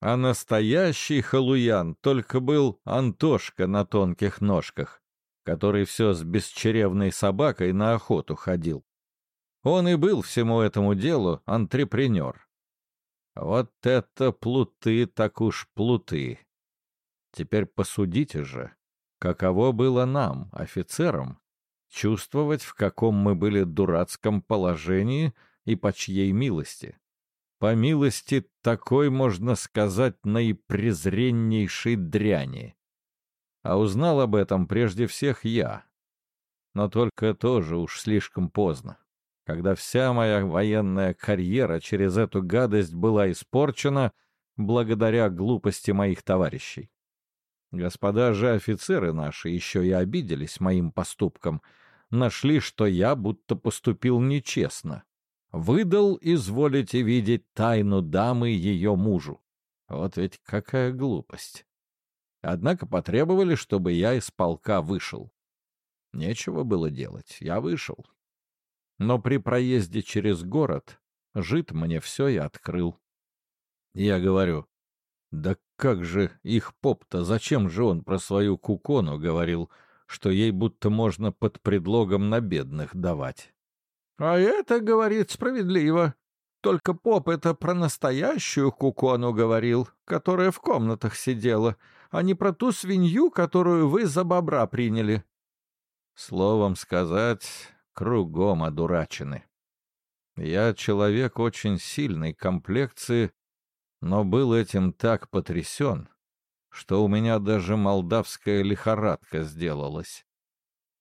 А настоящий халуян только был Антошка на тонких ножках, который все с бесчеревной собакой на охоту ходил. Он и был всему этому делу антрепренер. Вот это плуты так уж плуты. Теперь посудите же, каково было нам, офицерам, чувствовать, в каком мы были дурацком положении и по чьей милости. По милости такой, можно сказать, наипрезреннейшей дряни. А узнал об этом прежде всех я. Но только тоже уж слишком поздно, когда вся моя военная карьера через эту гадость была испорчена благодаря глупости моих товарищей. Господа же офицеры наши еще и обиделись моим поступком, нашли, что я будто поступил нечестно. Выдал, изволите видеть, тайну дамы ее мужу. Вот ведь какая глупость. Однако потребовали, чтобы я из полка вышел. Нечего было делать, я вышел. Но при проезде через город жид мне все и открыл. Я говорю, да как же их поп-то, зачем же он про свою кукону говорил, что ей будто можно под предлогом на бедных давать? А это, говорит, справедливо. Только поп это про настоящую кукону говорил, которая в комнатах сидела, а не про ту свинью, которую вы за бобра приняли. Словом сказать, кругом одурачены. Я человек очень сильной комплекции, но был этим так потрясен, что у меня даже молдавская лихорадка сделалась.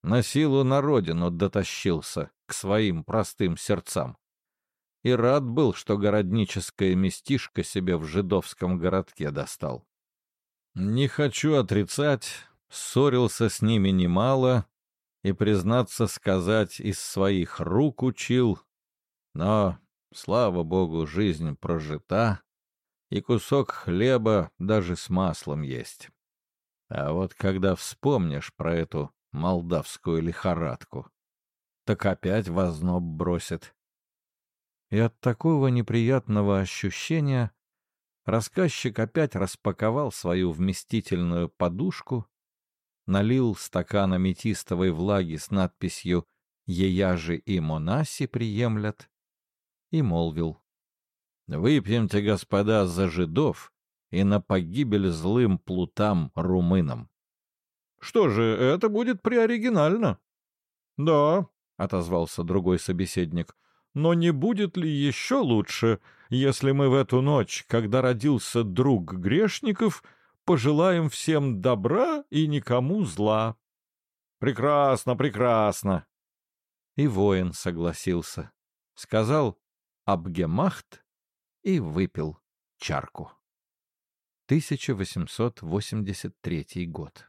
На силу на родину дотащился к своим простым сердцам. И рад был, что городническое местишко себе в жидовском городке достал. Не хочу отрицать, ссорился с ними немало и, признаться сказать, из своих рук учил, но, слава богу, жизнь прожита, и кусок хлеба даже с маслом есть. А вот когда вспомнишь про эту молдавскую лихорадку, так опять возноб бросит. И от такого неприятного ощущения рассказчик опять распаковал свою вместительную подушку, налил стакан аметистовой влаги с надписью «Ея же и монаси приемлят» и молвил. Выпьемте, господа, за жидов и на погибель злым плутам-румынам. — Что же, это будет приоригинально. — Да, — отозвался другой собеседник, — но не будет ли еще лучше, если мы в эту ночь, когда родился друг грешников, пожелаем всем добра и никому зла? — Прекрасно, прекрасно. И воин согласился. Сказал «Абгемахт» и выпил чарку. 1883 год.